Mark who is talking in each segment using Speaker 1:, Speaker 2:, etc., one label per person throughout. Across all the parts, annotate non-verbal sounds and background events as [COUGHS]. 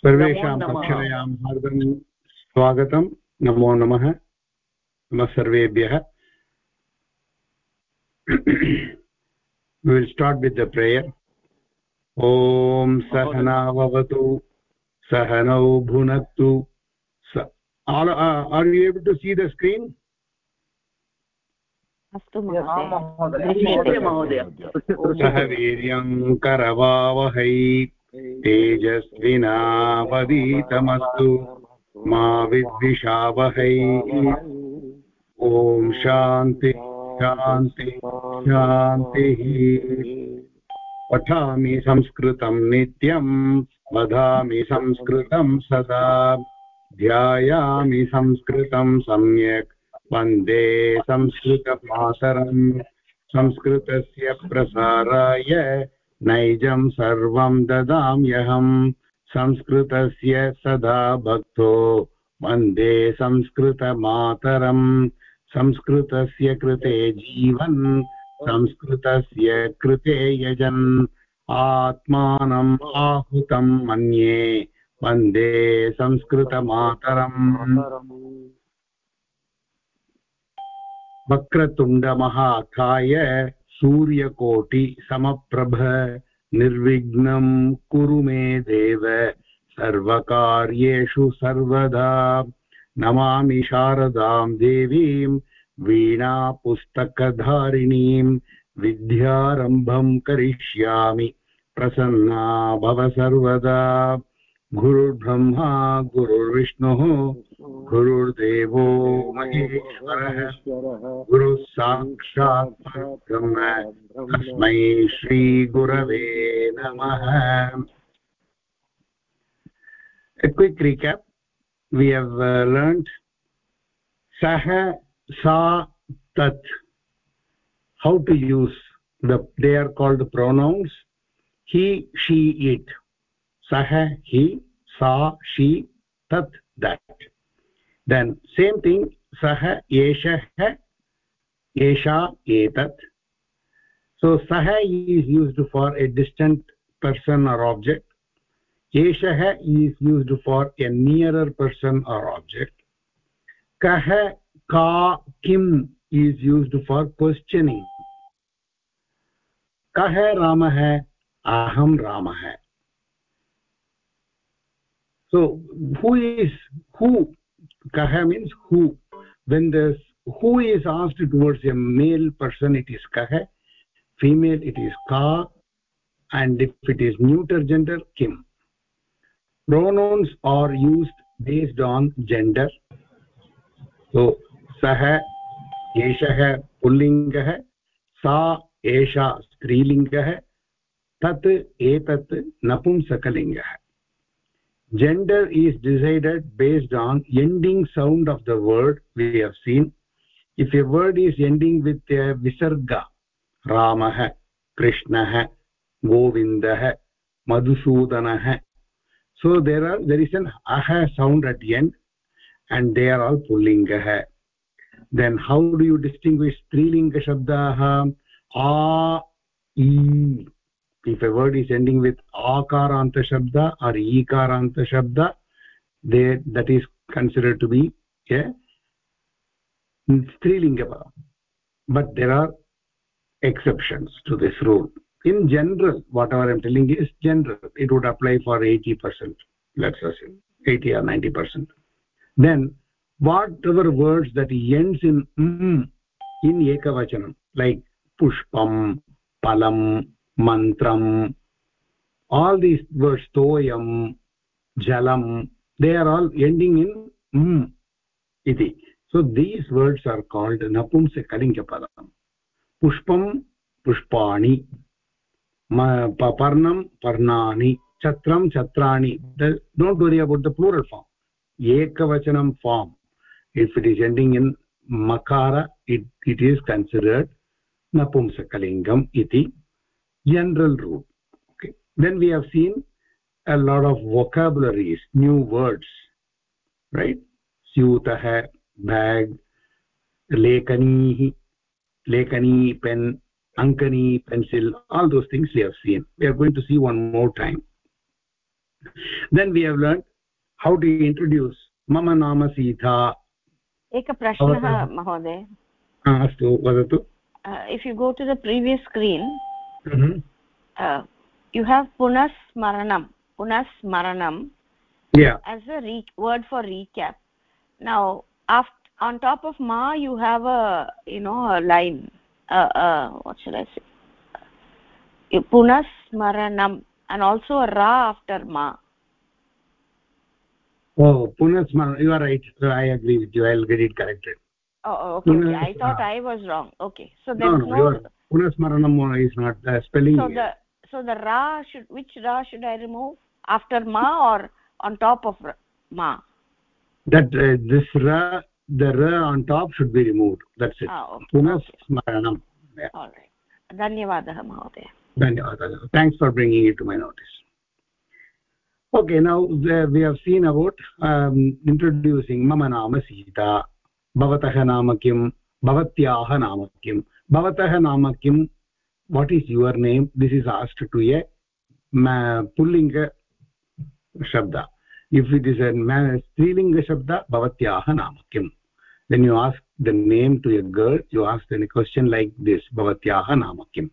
Speaker 1: सर्वेषां कक्षायां हार्दं स्वागतं। नमो नमः। नमः सर्वेभ्यः। We will start with the prayer. ॐ सहनावतु सहनौ all uh, are you able to see the screen?
Speaker 2: अस्तु महोदय।
Speaker 1: सह वीर्यं करवावहै। तेजस्विनावदीतमस्तु मा विद्विषावहै। ॐ शान्ति शान्ति, शान्तिः। पठामि संस्कृतं नित्यं वदामि संस्कृतं सदा। ध्यायामि संस्कृतं सम्यक्। वंदे संस्कृतमातरम्। संस्कृतस्य प्रसाराय नैजं सर्वं ददाम्यहम् संस्कृतस्य सदा भक्तो। वंदे संस्कृतमातरम्। संस्कृतस्य कृते जीवन्। संस्कृतस्य कृते यजन्। आत्मानम् आहुतं मन्ये। वंदे संस्कृतमातरम्। वक्रतुण्डमहाकाय सूर्यकोटिसमप्रभ निर्विघ्नं कुरु मे देव। सर्वकार्येषु सर्वदा नमामि शारदां देवीं, वीणापुस्तकधारिणीं विद्यारम्भं करिष्यामि। प्रसन्ना भव सर्वदा। गुरुर्ब्रह्मा, गुरुर्विष्णुः, गुरुर्देवो महेश्वरः। गुरुः साक्षात् ब्रह्म तस्मै श्रीगुरवे नमः। Quick recap we have learned सः सा, तत् how to use they are called pronouns he she it sah he sa she tat that then same thing sah eshah esha etat so sah is used for a distant person or object eshah is used for a nearer person or object kah ka kim is used for questioning kah ramah aham ramah so who is who kah means who when the who is asked towards a male person it is kah female it is ka and if it is neuter gender kim pronouns are used based on gender so sah एषः पुल्लिङ्गः सा एषा स्त्रीलिङ्गः तत् एतत् नपुंसकलिङ्गः gender is decided based on ending sound of the word we have seen. If a word is ending with a visarga ramah krishnah govindah madhusudanah so there are there is an aha sound at the end and they are all pullingah then how do you distinguish strilinga shabdah a e if a word is ending with akaranta shabda or ikaranta shabda they that is considered to be a strilinga but there are exceptions to this rule in general whatever i'm telling is general it would apply for 80% let's assume 80 or 90% then whatever words that ends in mm in ekavachanam like pushpam palam mantram. All these words toyam jalam they are all ending in mm iti. So these words are called napumsakalinga padam. Pushpam pushpani. Parnam parnani. Chatram chatrani. Don't worry about the plural form. Ekavachanam form. If it is ending in makara it, it is considered napumsakalingam iti general rule okay then we have seen a lot of vocabularies new words right syutah bag lekani lekani pen ankani pencil all those things we have seen we are going to see one more time then we have learned how to introduce mama nama sita
Speaker 2: एक प्रश्नः महोदय
Speaker 1: अस्तु वदतु
Speaker 2: if you go to the previous screen
Speaker 1: mm -hmm.
Speaker 2: uh, you have punas punasmaranam. Punasmaranam
Speaker 1: yeah.
Speaker 2: as a word for recap. Now after on top of ma you have a you know a line. Uh, uh, what should i say? Punasmaranam and also a ra after ma.
Speaker 1: Oh punas punasmaranam you are right. I agree with you. I'll get it corrected.
Speaker 2: Oh, oh okay, okay. I thought i was wrong. Okay so there
Speaker 1: no, no, no punasmaranam is not the spelling
Speaker 2: so the so the ra should which ra should i remove after ma or on top of ma
Speaker 1: that uh, this ra the ra on top should be removed that's it
Speaker 2: ah, okay.
Speaker 1: punasmaranam
Speaker 2: okay. yeah. all right धन्यवादः महोदय
Speaker 1: धन्यवादः thanks for bringing it to my notice okay now the, we have seen about um, introducing mama nama sita भवतः नाम किं भवत्याः नाम किं भवतः नाम किं? What is your name this is asked to a पुल्लिङ्गशब्द if it is स्त्रीलिङ्गशब्द भवत्याः नाम किम् then you ask the name to a girl you ask an question like this भवत्याः नाम किम्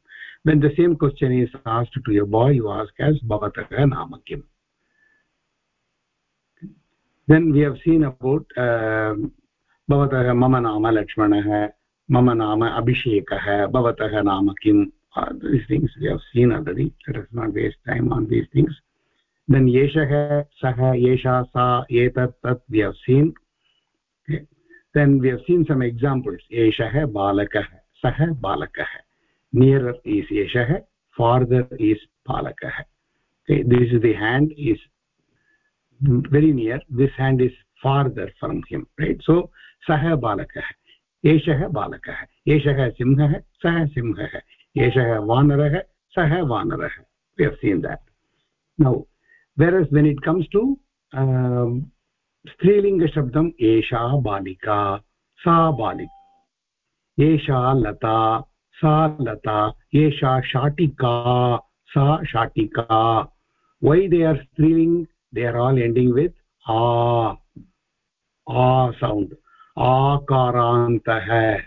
Speaker 1: then the same question is asked to a boy you ask as भवतः नाम किम् then we have seen about भवतः मम नाम लक्ष्मणः मम नाम अभिषेकः, भवतः नाम किम्? These things we have seen already let us not waste time on these things then एषः सः एषा सा एतत् तत् we have seen then we have seen some examples एषः बालकः सः बालकः नियरर् इस् एषः फार्दर् इस् बालकः this is the hand is very near this hand is farther from him right so सः बालकः एषः बालकः, एषः सिंहः, सः सिंहः, एषः वानरः, सः वानरः. Seen that now whereas when it comes to स्त्रीलिङ्गशब्दम् एषा बालिका, सा बालिका, एषा लता, सा लता, एषा शाटिका, सा शाटिका. Why they are स्त्रीलिङ्ग्? They are all ending with uh. Uh sound आकारान्तः।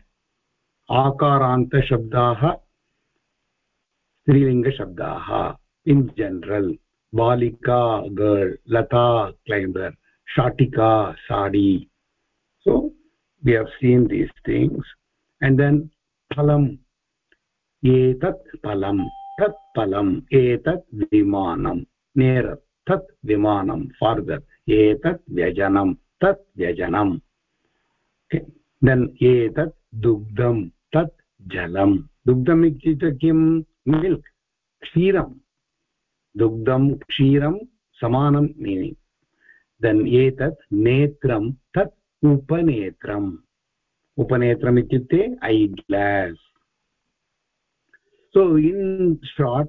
Speaker 1: आकारान्तशब्दाः स्त्रीलिङ्गशब्दाः। इन जनरल बालिका गर्ल् लता क्लैम्बर् शाटिका, sari. So we have seen these things and then फलम्। एतत् फलं तत् फलम्, एतत् विमानं नेर तत् विमानं फार्दर् एतत् व्यजनं तत् व्यजनम्। देन् एतत् दुग्धं, तत् जलं। दुग्धम् इत्युक्ते किं? मिल्क् क्षीरं दुग्धं, क्षीरं, समानं मीनिङ्ग् देन् एतत् नेत्रं, तत् उपनेत्रम्। उपनेत्रम् इत्युक्ते eye glass so, in short,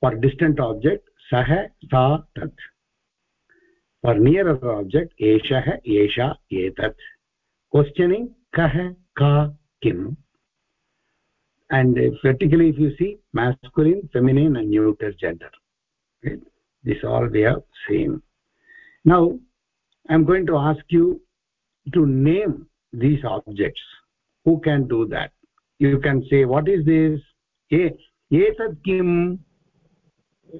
Speaker 1: for distant object sah sa tat for nearer object eshah esha etat questioning kah ka kim and vertically if you see masculine feminine and neuter gender right? this all we have seen now i'm going to ask you to name these objects who can do that you can say what is this etat kim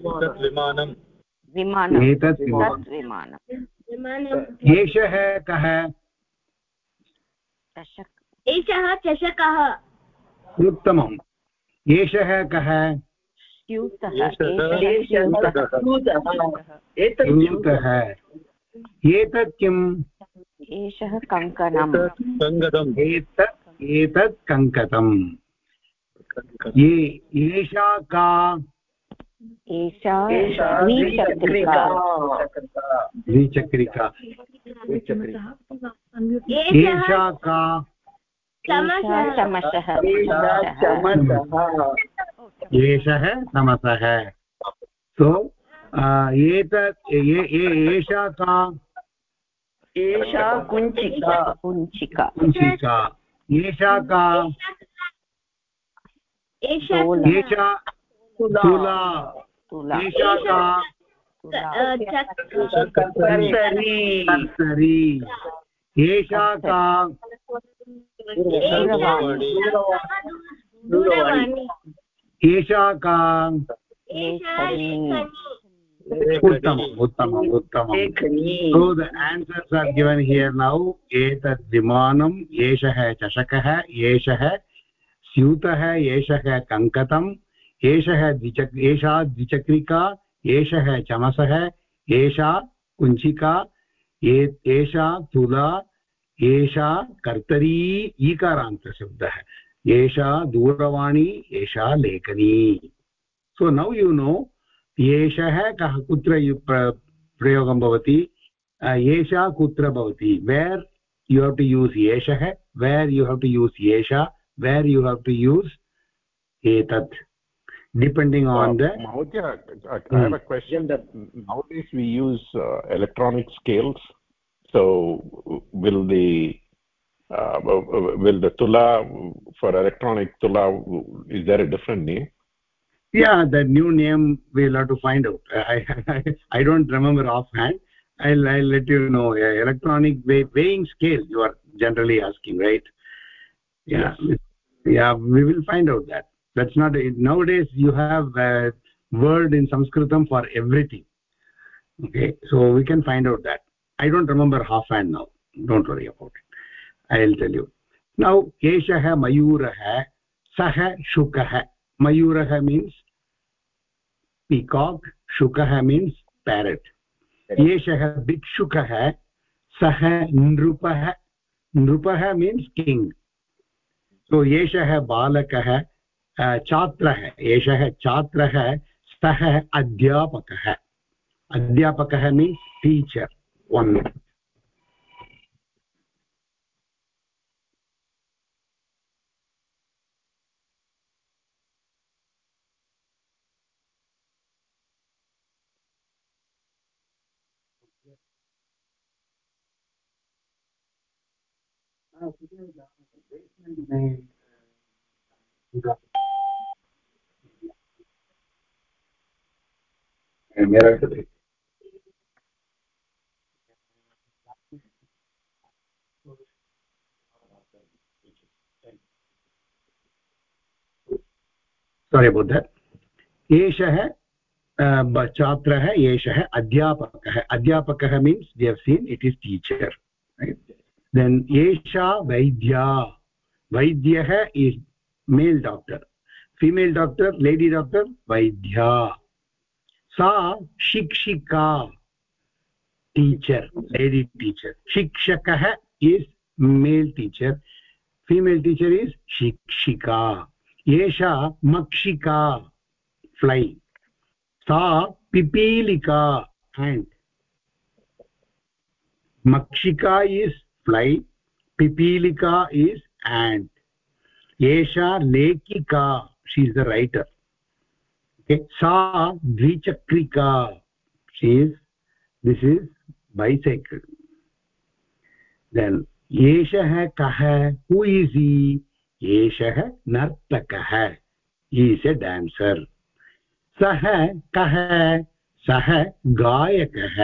Speaker 2: vimanam vimanam
Speaker 1: etat vimanam एषः कः
Speaker 3: एषः चषकः।
Speaker 1: उत्तमम्। एषः कः? स्यूतः। एतत् किम्?
Speaker 2: एषः कङ्कणम्।
Speaker 1: एतत् एतत् कङ्कतम्। एषा का
Speaker 2: एषा द्विचक्रिका।
Speaker 1: द्विचक्रिका। एषा का? एषः तमसः सो एतत् एषा का?
Speaker 2: एषा कुञ्चिका। कुञ्चिका।
Speaker 1: कुञ्चिका। एषा का? एषा तुला एषा का कर्तरी एषा का एषा का उत्तमम् उत्तमम् उत्तमम् so the answers are given here now. एतत् विमानम् एषः चषकः एषः स्यूतः एषः कङ्कतम् एषः द्विचक् एषा द्विचक्रिका, एषः चमसः, एषा कुञ्चिका एषा तुला, एषा कर्तरी, ईकारान्तशब्दः। एषा दूरवाणी, एषा लेखनी। सो नौ यु नो एषः कः कुत्र प्रयोगं भवति? एषा कुत्र भवति? Where you have to use एषः where you have to use एषा where you have to use एतत्। Depending on the
Speaker 4: Mahodaya, I have hmm. a question. That nowadays we use uh, electronic scales. So will the uh, will the tula for electronic tula is there a different name?
Speaker 1: Yeah the new name we'll have to find out. I i, [LAUGHS] I don't remember offhand. I'll i'll let you know. Yeah, electronic weigh, weighing scale you are generally asking right? Yeah. Yes. yeah we will find out that that's not nowadays you have a word in sanskritam for everything okay so we can find out that i don't remember offhand now don't worry about it i'll tell you now eshah mayurah sah shukah mayurah means peacock shukah means parrot एषः भिक्षुकः सः नृपः नृपः means king सो एषः बालकः छात्रः एषः छात्रः सः अध्यापकः। अध्यापकः मीन्स् टीचर् वन् Thank मेरा सारि अबौट् दट् एषः छात्रः, एषः अध्यापकः। अध्यापकः means have seen it is teacher then एषा वैद्या। वैद्यः is male doctor female doctor lady doctor वैद्या। सा शिक्षिका। टीचर् लेडी टीचर् शिक्षकः is male teacher female teacher is शिक्षिका। एषा मक्षिका। फ्लै सा पिपीलिका। एण्ड् मक्षिका इस् फ्लै पिपीलिका इस् एण्ड् एषा लेखिका. शी इस् द रैटर् सा द्विचक्रिका is this is bicycle. Then एषः कः हू इस् इ एषः नर्तकः ईस् ए डान्सर् सः कः सः गायकः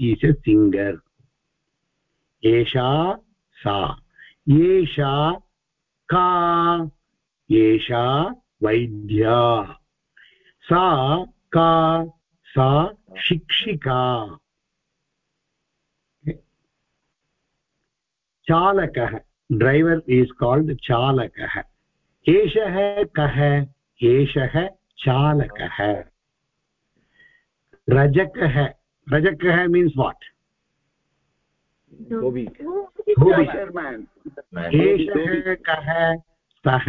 Speaker 1: ईस् ए सिङ्गर् एषा सा एषा का एषा वैद्या सा का सा शिक्षिका। चालकः ड्रैवर् इस् काल्ड् चालकः। एषः कः एषः चालकः। रजकः रजकः मीन्स् वाट् एषः कः सः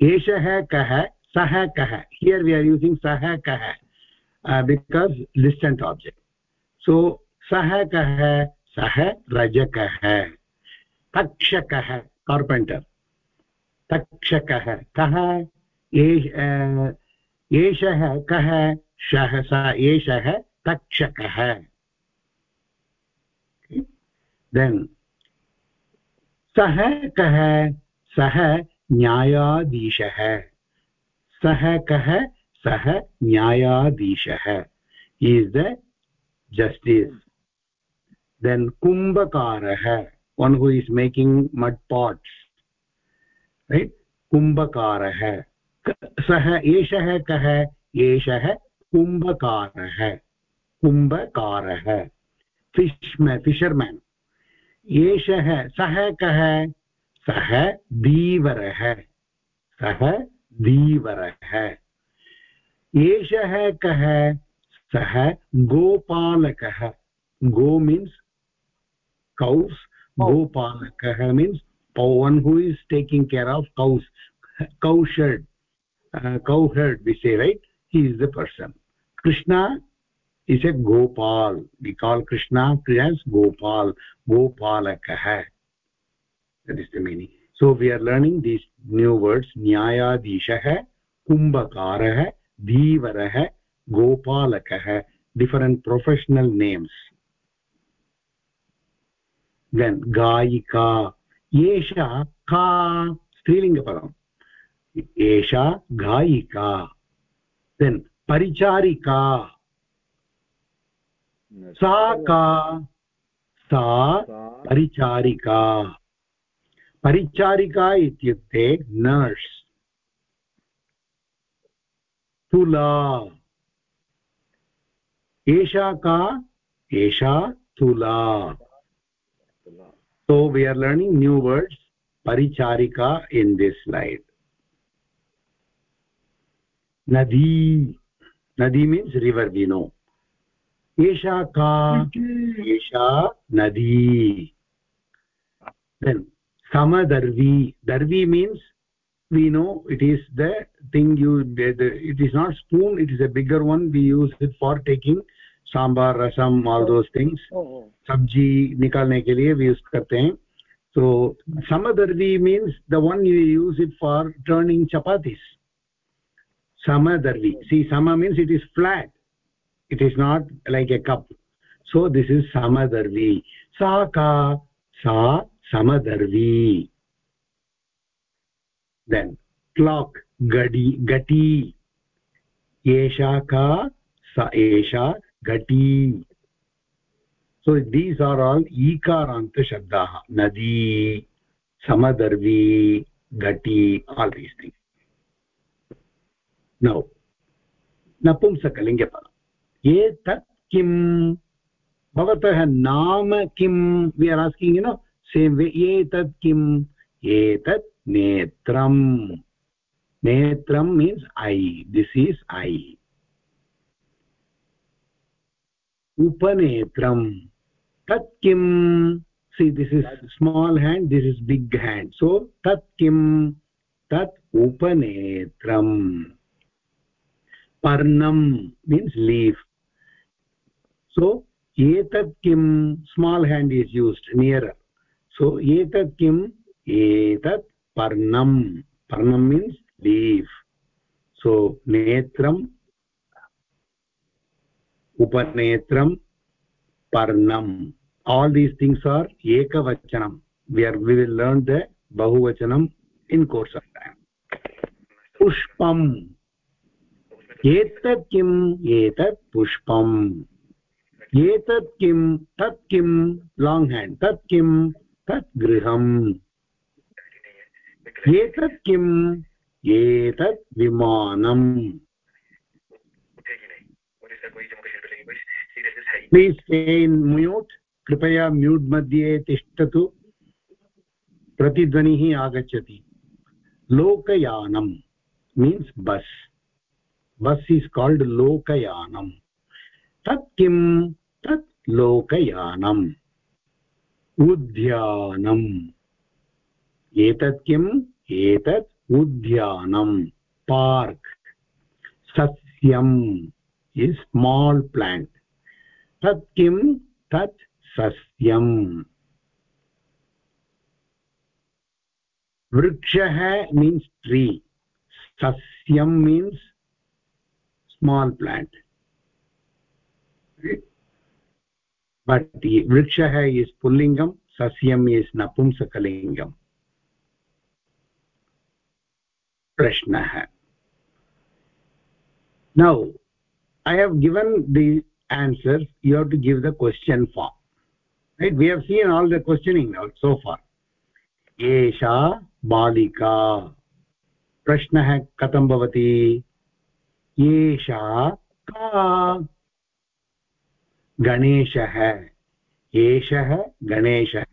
Speaker 1: एषः कः सः कः हियर् वि आर् यूसिङ्ग् सः कः बिकास् डिस्टेण्ट् आब्जेक्ट् सो सः कः सः रजकः तक्षकः कार्पेण्टर् तक्षकः कः एषः कः शः स एषः तक्षकः देन् सः कः सः न्यायाधीशः। सह कः सः न्यायाधीशः. इस् द जस्टिस् कुंभकार. कुम्भकारः one who is making mud pots right कुम्भकारः सः एषः कः? एषः कुम्भकारः कुम्भकारः फिश्मे फिशर्मेन् एषः सः कः? सः धीवरः सः धीवरः एषः कः सः गोपालकः। गो मीन्स् कौस् oh. गोपालकः मीन्स् पौ one who is taking care of cows cowherd cowherd vice right he is the person Krishna is a Gopal Krishna क्रियास् Gopal गोपालकः that is so we are learning these new words न्यायाधीशः कुम्भकारः धीवरः गोपालकः different professional names then गायिका एषा का स्त्रीलिङ्गपदम्. एषा गायिका. Then परिचारिका. सा का सा परिचारिका. परिचारिका इत्युक्ते नर्स्। तुला। एषा का? एषा तुला। So we are learning new words परिचारिका इन् दिस् लैट् नदी। नदी मीन्स् रिवर् विनो एषा का? एषा नदी। Samadarvi darvi. Means we know it is the thing you it is not spoon it is a bigger one. We use it for taking sambar rasam all those things. Oh, oh, oh. Sabji nikalne ke liye we use karte hain. So samadarvi means the one you use it for turning chapatis. Samadarvi see sama means it is flat. It is not like a cup. So this is samadarvi sa ka sa समदर्वी। Then clock गडी घटी एषा का, स एषा घटी so these are all ईकारान्तशब्दाः नदी, समदर्वी घटी आल् दीस् थिङ्ग् नौ नपुंसकलिङ्गपदम् एतत् किम्? भवतः नाम किम्? We are asking you know same way एतत् किम्? एतत् नेत्रम्। नेत्रम् means eye this is eye उपनेत्रम्। तत् किम्? See this is small hand this is big hand so तत् किम्? तत् उपनेत्रम्। पर्णम् मीन्स् लीफ् सो एतत् किं small hand is used nearer so एतत् किम्? एतत् पर्णम्। पर्णम् मीन्स् लीफ् सो नेत्रम्, उपनेत्रम्, पर्णम्. आल् दीस् थिङ्ग्स् आर् एकवचनं we are we will learn the बहुवचनं इन् कोर्स् आफ् टैम् पुष्पम्। एतत् किम्? एतत् पुष्पम्। एतत् किं तत् किं लाङ्ग् हेण्ड् तत् किं tat griham etat kim etat vimanam please stay in mute कृपया म्यूट् मध्ये तिष्ठतु। प्रतिध्वनिः आगच्छति। लोकयानं means bus bus is called लोकयानं तत् किं तत् लोकयानम्। उद्यानम्। एतत् किम्? एतत् उद्यानं पार्क्। सस्यम्। इस् स्माल् प्लाण्ट् तत् किं तत् सस्यम्। वृक्षः मीन्स् ट्री सस्यं मीन्स् स्माल् प्लाण्ट् बट् वृक्षः इस् पुल्लिङ्गं सस्यम् इस् नपुंसकलिङ्गम् प्रश्नः now i have given the answers you have to give the question form right we have seen all the questioning now so far एषा बालिका प्रश्नः कथं भवति एषा का गणेशः। एषः गणेशः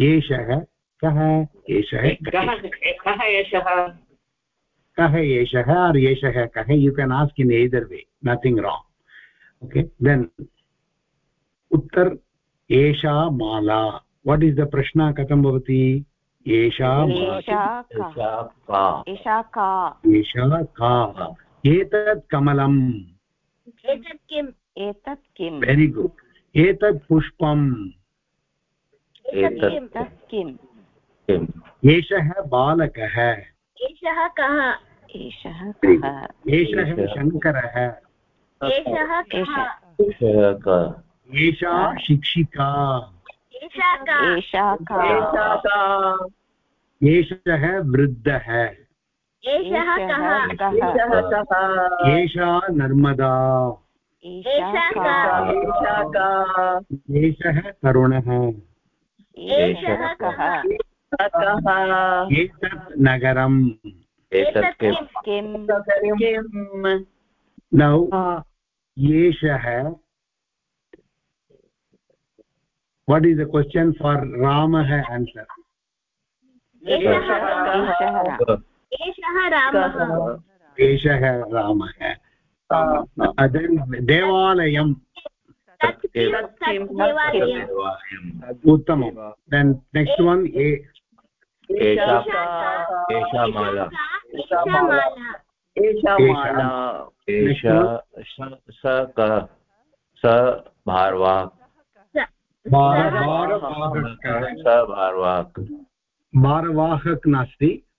Speaker 1: एषः कः? एषः
Speaker 5: कः एषः?
Speaker 1: कः एषः? आर् एषः कः? You can ask in either way nothing wrong okay then Uttar एषा माला। वाट् इस् द प्रश्न? कथं भवति? एषा
Speaker 2: एषा का।
Speaker 1: एषा का। एतत् कमलम्।
Speaker 3: एतत् किम्?
Speaker 2: एतत् किम्?
Speaker 1: वेरि गुड् एतत् पुष्पम्।
Speaker 2: एतत् किम्?
Speaker 1: एषः बालकः।
Speaker 3: एषः कः?
Speaker 2: एषः कः?
Speaker 1: एषः शङ्करः।
Speaker 3: एषः कः?
Speaker 1: एषा शिक्षिका।
Speaker 3: एषा का?
Speaker 2: एषः
Speaker 1: वृद्धः।
Speaker 3: एषः कः?
Speaker 2: कः?
Speaker 1: एषा नर्मदा।
Speaker 2: एषा का
Speaker 1: एषः तरुणः
Speaker 3: एषः कः?
Speaker 1: एतत् नगरम्।
Speaker 3: एतत् किम्?
Speaker 2: किम्?
Speaker 1: नौ। एषः। What is the question for ramah answer?
Speaker 3: एषः
Speaker 2: एषः
Speaker 3: एषः रामः।
Speaker 1: एषः रामः। then देवालयं उत्तमं next one ए
Speaker 3: एषा माला
Speaker 5: एषा
Speaker 6: स भारवाक्
Speaker 1: भारवाहक नास्ति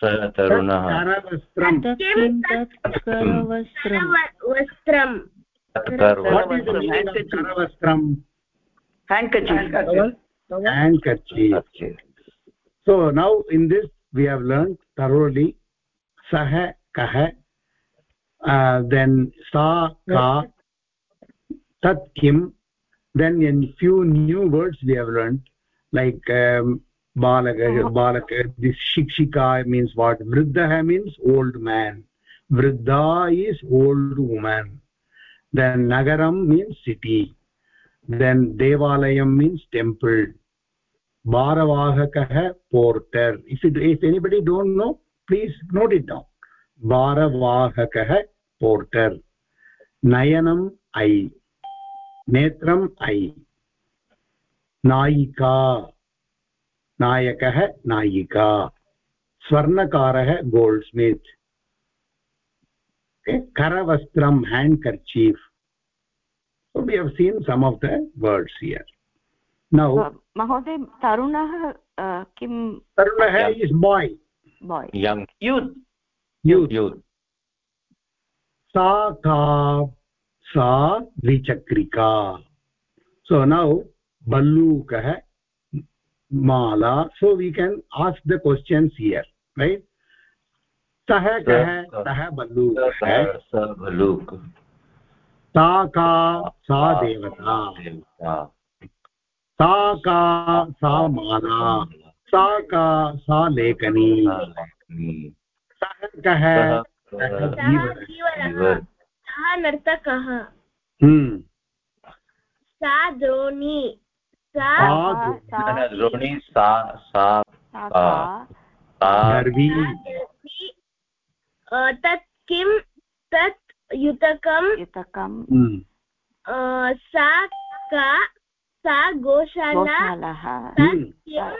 Speaker 3: सः
Speaker 5: सः
Speaker 1: तरुणः करवस्त्रं
Speaker 3: किं तत् वस्त्रं
Speaker 1: what is the meaning of करवस्त्रं
Speaker 5: हेण्ड्कचीफ्
Speaker 1: handkerchief so now in this we have learned thoroughly sah kah uh, then sa ka tat kim then in few new words we have learned like um, balaka balaka this shikshika means what vriddha means old man vriddha is old woman then nagaram means city then devalayam means temple bharavahakah porter if you, if anybody don't know please note it down bharavahakah porter nayanam eye netram eye नायिका नायक नायिका। स्वर्णकार goldsmith करवस्त्रं handkerchief we seen seen some of the words now
Speaker 2: महोदय तरुणः किं?
Speaker 1: तरुणः
Speaker 6: is
Speaker 1: सा द्विचक्रिका सो नौ भल्लूकः mala so we can ask the questions here right? सः कः सः बल्लूकः
Speaker 6: सा
Speaker 1: का सा देवता। सा का सा माला। सा का सा लेखनी। सः कः
Speaker 6: सः
Speaker 3: नर्तकः।
Speaker 1: हम्म।
Speaker 3: सा द्रोणी।
Speaker 6: द्रोणी सा सा
Speaker 2: सा
Speaker 6: सा
Speaker 2: सा।
Speaker 6: सा
Speaker 1: दर्वी
Speaker 7: तत् किं? तत् युतकं
Speaker 2: युतकं
Speaker 1: हम्म,
Speaker 7: सा का? सा गोशाला।
Speaker 2: गोशालः।
Speaker 1: हम्म,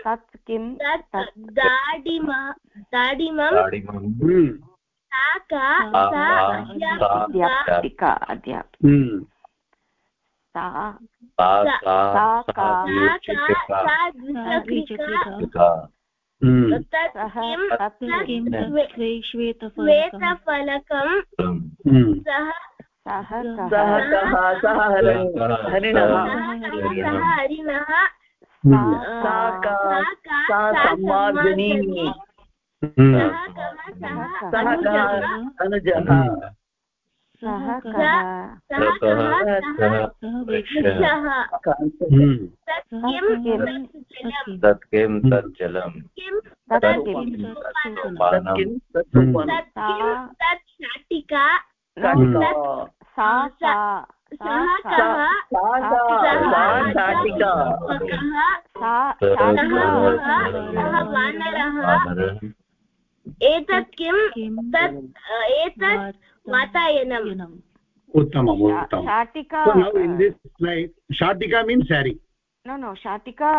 Speaker 2: तत् किं?
Speaker 7: तत् दाडिम दाडिमं
Speaker 1: हम्म,
Speaker 7: सा का?
Speaker 6: सा
Speaker 7: अध्यापिका।
Speaker 2: अध्यापिका
Speaker 3: श्वेतफलकं
Speaker 1: हम्म,
Speaker 7: सः
Speaker 2: सः
Speaker 5: सः हरिणः हरिणः
Speaker 7: सः
Speaker 1: हम्म,
Speaker 5: सम्मार्जनी
Speaker 1: हम्म,
Speaker 7: सः अनुजः
Speaker 1: हम्म,
Speaker 2: सः
Speaker 3: कः
Speaker 7: तत् किं? तत् जलं शाटिका
Speaker 1: हम्म,
Speaker 2: सा
Speaker 5: शाटिका?
Speaker 7: वानरः। एतत् किं? तत् एतत्
Speaker 3: वातायनं
Speaker 1: उत्तमम्
Speaker 2: शाटिका
Speaker 1: इन् दिस्
Speaker 2: नो नो शाटिका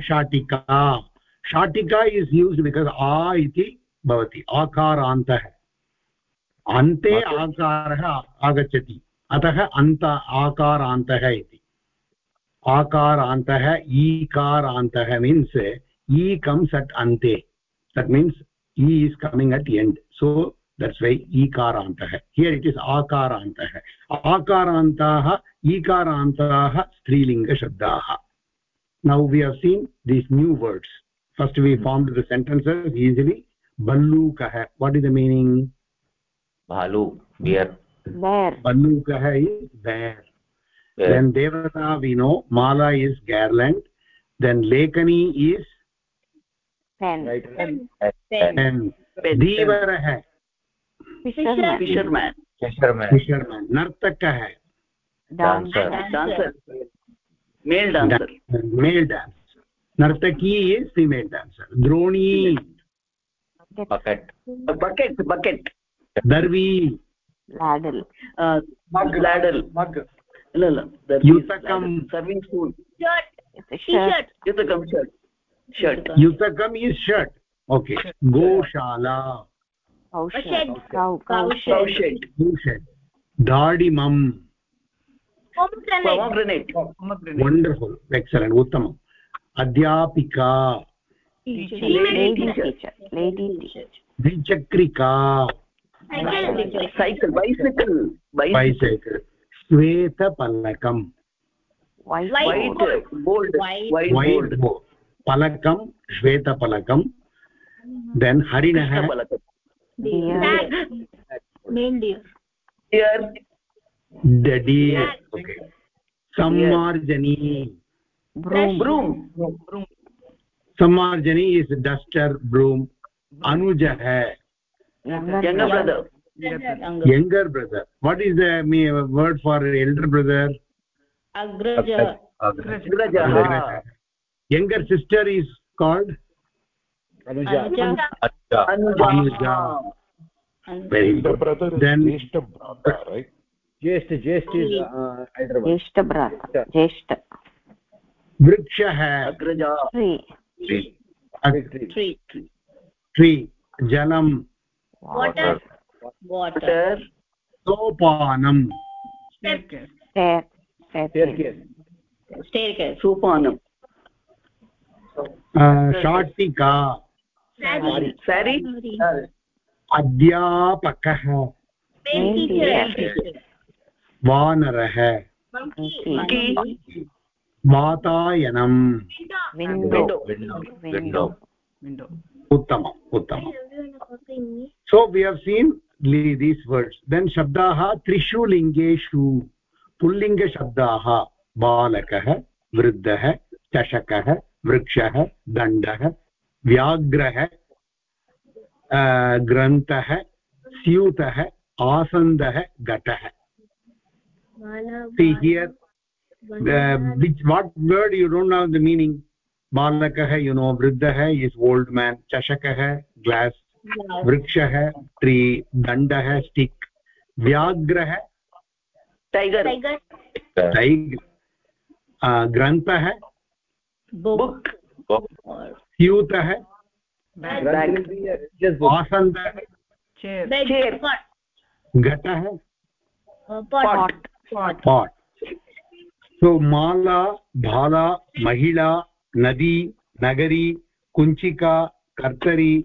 Speaker 1: शाटिका शाटिका इस् यूस् बिकास् आ इति भवति आकारान्तः अन्ते आकारः आगच्छति अतः अन्त आकारान्तः इति आकारान्तः ईकारान्तः मीन्स् ई कम्स् अट् अन्ते that means E is coming at end so that's why ईकारान्तः। Here it is आकारान्तः। आकारान्ताः ईकारान्ताः now we have seen these new words first we form the sentences easily भल्लूकः what is the meaning
Speaker 6: भालू bear
Speaker 1: भल्लूकः then devata we know mala is garland then lekani is
Speaker 2: pen
Speaker 1: pen deevarah
Speaker 2: fisherman
Speaker 5: fisherman
Speaker 6: fishermen
Speaker 1: fisherman nartakah
Speaker 2: dancer
Speaker 5: dancer male dancer
Speaker 1: male dancer nartaki is female dancer droni
Speaker 6: bucket
Speaker 5: a bucket bucket
Speaker 1: darvi
Speaker 2: ladle
Speaker 5: uh, ladle
Speaker 1: न
Speaker 2: okay गोशाला दाडिमम् wonderful
Speaker 1: excellent
Speaker 7: उत्तमम्
Speaker 5: अध्यापिका द्विचक्रिका bicycle
Speaker 1: bicycle श्वेतपलकम्।
Speaker 2: पलकं
Speaker 7: श्वेतपलकं
Speaker 2: then
Speaker 5: हरिणः। सम्मार्जनी सम्मार्जनी
Speaker 1: इस्
Speaker 5: डस्टर्
Speaker 1: ब्रूम् अनुजः श्वेतपलकम् then harinah
Speaker 5: कृष्णफलकं
Speaker 2: deer
Speaker 7: tag
Speaker 3: male deer
Speaker 5: here
Speaker 1: the deer okay sammarjani
Speaker 2: broom
Speaker 5: broom broom
Speaker 1: sammarjani is duster broom anujah
Speaker 2: younger
Speaker 5: younger
Speaker 2: brother.
Speaker 5: brother
Speaker 1: younger brother what is the me- word for elder brother
Speaker 3: agrajah
Speaker 5: agrajah
Speaker 1: younger sister is called
Speaker 3: anuja
Speaker 6: अच्छा
Speaker 5: anuja
Speaker 1: very
Speaker 4: the
Speaker 1: good
Speaker 4: brother is
Speaker 1: Then-
Speaker 4: jeshta brother right
Speaker 8: ज्येष्ठ ज्येष्ठ is uh, elder one
Speaker 2: ज्येष्ठ भ्राता ज्येष्ठ
Speaker 1: वृक्षः
Speaker 5: agraja
Speaker 2: tree
Speaker 8: big tree
Speaker 3: tree
Speaker 1: tree जलं
Speaker 2: water
Speaker 3: water
Speaker 2: stair
Speaker 8: staircase
Speaker 2: staircase
Speaker 3: staircase
Speaker 5: sopanam
Speaker 1: अ, शाटिका
Speaker 7: sari
Speaker 5: sari
Speaker 1: अध्यापकः वानरः
Speaker 7: monkey
Speaker 5: monkey
Speaker 1: वातायनं
Speaker 2: window
Speaker 6: विण्डो
Speaker 2: window
Speaker 1: उत्तमम् उत्तमम् so we have seen the- these words then शब्दाः त्रिषु लिङ्गेषु पुल्लिङ्गशब्दाः बालकः वृद्धः चषकः वृक्षः दण्डः व्याघ्रः ग्रन्थः स्यूतः आसन्दः घटः here what word you don't know the meaning बालकः यु नो वृद्धः इस् ओल्ड् मेन् चषकः ग्लास् वृक्षः त्री दण्डः
Speaker 5: स्टिक्
Speaker 3: व्याघ्रः।
Speaker 1: टैगर् टैगर् ग्रन्थः।
Speaker 3: बुक्
Speaker 1: स्यूतः। घटः।
Speaker 6: पाट्
Speaker 3: सो
Speaker 1: माला भाला
Speaker 3: महिला
Speaker 5: नदी
Speaker 3: नगरी
Speaker 6: कुञ्चिका
Speaker 1: कर्तरी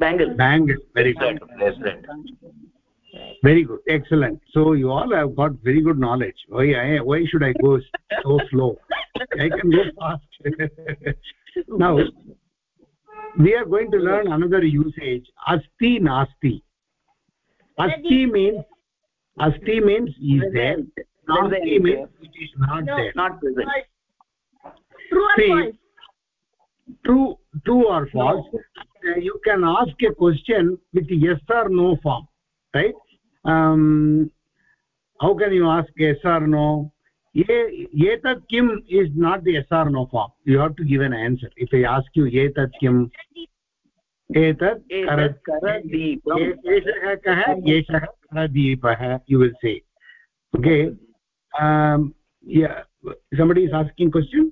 Speaker 3: bangle.
Speaker 5: Bangle.
Speaker 1: Very good.
Speaker 6: Excellent.
Speaker 1: Very good. Excellent. So you all have got very good knowledge. Why I, why should i go so slow? I can go fast. [LAUGHS] Now we are going to learn another usage. Asti nasti. Asti means asti means is there. Nasti means it is not
Speaker 3: no,
Speaker 1: there.
Speaker 5: Not present.
Speaker 3: True or false?
Speaker 1: true true or false? No. you can ask a question with yes or no form right um how can you ask yes or no ye etat kim is not the yes or no form you have to give an answer if i ask you etat kim etat
Speaker 5: एतत् करदीपम्
Speaker 1: एषः कः एषः करदीपः you will say okay um yeah somebody is asking question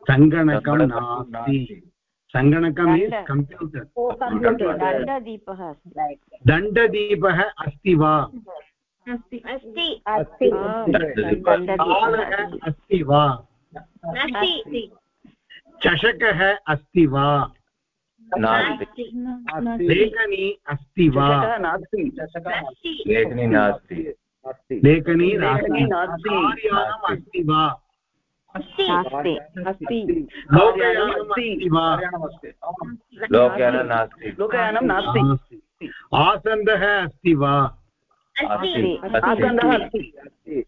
Speaker 5: सङ्गणकं नास्ति।
Speaker 1: सङ्गणकम् is. Computer.
Speaker 2: दण्डदीपः अस्ति।
Speaker 1: दण्डदीपः अस्ति वा?
Speaker 3: अस्ति।
Speaker 1: वा? चषकः अस्ति वा? लेखनी अस्ति वा?
Speaker 5: चषकः नास्ति।
Speaker 3: नास्ति।
Speaker 6: लेखनी नास्ति।
Speaker 1: लेखनी नास्ति। अस्ति वा?
Speaker 6: लोकयानं नास्ति।
Speaker 5: लोकयानं नास्ति।
Speaker 1: नास्ति। आसन्दः अस्ति वा?
Speaker 3: अस्ति।
Speaker 5: आसन्दः अस्ति।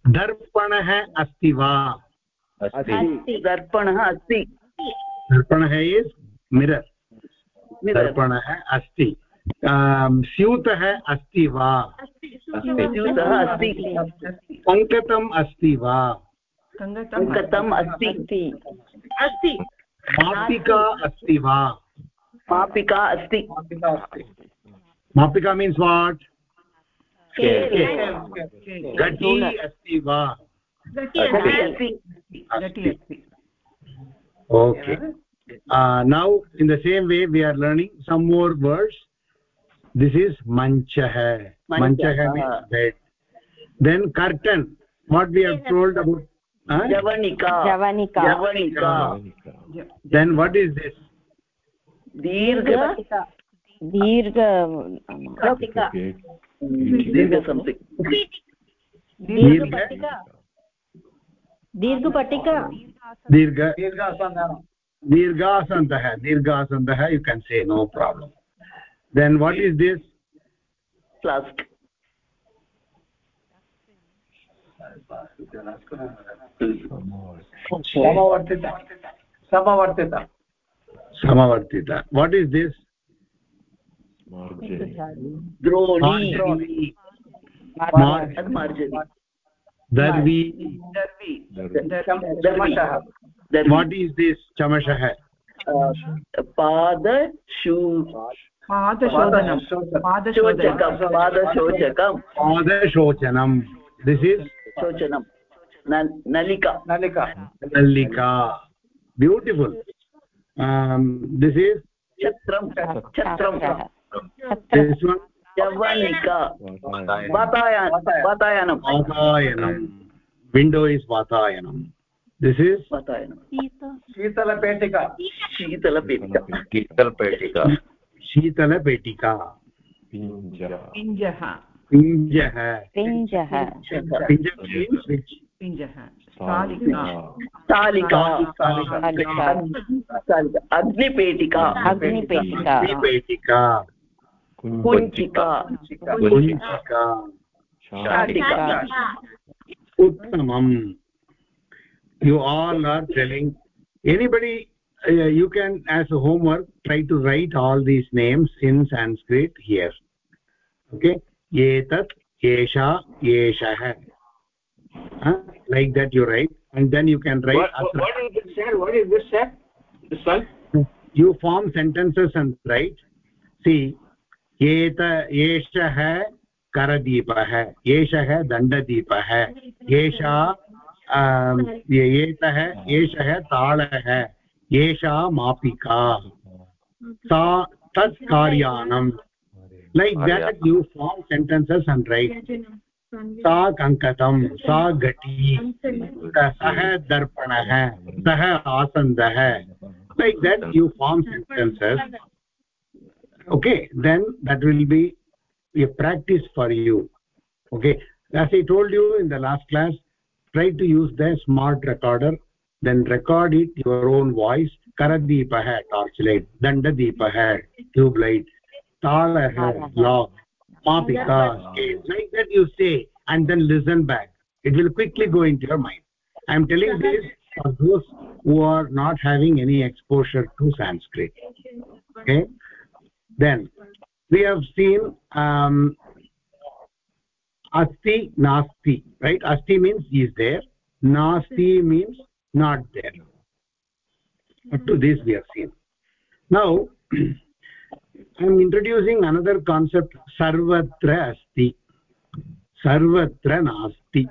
Speaker 1: दर्पणः अस्ति वा?
Speaker 5: दर्पणः अस्ति।
Speaker 1: दर्पणः इस् मिरर् दर्पणः अस्ति। स्यूतः अस्ति वा?
Speaker 5: स्यूतः अस्ति।
Speaker 1: सङ्कतम् अस्ति वा?
Speaker 5: कथम् कथम्
Speaker 3: अस्ति।
Speaker 1: मापिका
Speaker 5: means what
Speaker 1: okay now in the same way? We are learning some more words this is मञ्चः मञ्चः means bed then curtain what we about
Speaker 5: javanika
Speaker 2: javanika
Speaker 5: javanika
Speaker 1: then what is this
Speaker 5: dirgha
Speaker 2: dirgha
Speaker 3: patika
Speaker 5: dirgha something
Speaker 1: dirgha
Speaker 3: दीर्घपट्टिका
Speaker 1: dirgha dirghasantah dirghasantah you can say no problem then what is this
Speaker 5: flask
Speaker 9: समवर्तित समवर्तित
Speaker 1: samavartita what is this
Speaker 5: droni
Speaker 1: marjani
Speaker 5: समवर्तित समवर्तित
Speaker 1: समवर्तित
Speaker 9: what
Speaker 5: is
Speaker 1: this दर्वी चमसः वाट्
Speaker 5: is this
Speaker 9: चमसः
Speaker 5: पादशू पादशोचकं
Speaker 1: पादशोचकं this is
Speaker 5: शोचनं न- नलिका
Speaker 9: नलिका
Speaker 1: nallika beautiful um this is
Speaker 5: छत्रं छत्रं
Speaker 1: this one
Speaker 5: जवनिका Vatayan वातायनं
Speaker 1: vatayanam window is vatayanam this is
Speaker 5: वातायनं
Speaker 9: शीतलपेटिका
Speaker 5: शीतलपेटिका
Speaker 6: शीतलपेटिका
Speaker 1: शीतल पेटिका
Speaker 4: पिञ्जः
Speaker 9: पिञ्जः
Speaker 1: पिञ्जः
Speaker 2: पिञ्जः
Speaker 1: पिञ्ज means which
Speaker 9: पिञ्जः
Speaker 4: स्थालिका
Speaker 5: स्थालिका
Speaker 2: स्थालिका
Speaker 5: स्थालिका अग्निपेटिका
Speaker 2: अग्निपेटिका
Speaker 1: पेटिका
Speaker 5: कुञ्चिका
Speaker 1: कुञ्चिका
Speaker 5: शाटिका
Speaker 1: uttamam you all are telling anybody uh, you can as a homework try to write all these names in sanskrit here okay एतत् एषा एषः। Like that you write and then you can write you form sentences and write see एत एषः करदीपः एषः दण्डदीपः एषा एतः एषः तालः एषा मापिका सा तत् कार्यानम् कार्यानम् like that you form sentences and write सा कङ्कतं सा घटी सः दर्पणः सः आसन्दः like that you form sentences okay then that will be a practice for you okay as i told you in the last class try to use the smart recorder then record it your own voice karaddeepah torchlight dandadeepah tube light talah log mapika like that you say and then listen back. It will quickly go into your mind. I am telling this for those who are not having any exposure to sanskrit. Okay? Then we have seen um asti nasti right? Asti means is there. Nasti means not there. Up to this we have seen. Now [CLEARS THROAT] i am introducing another concept sarvatra asti sarvatra nasti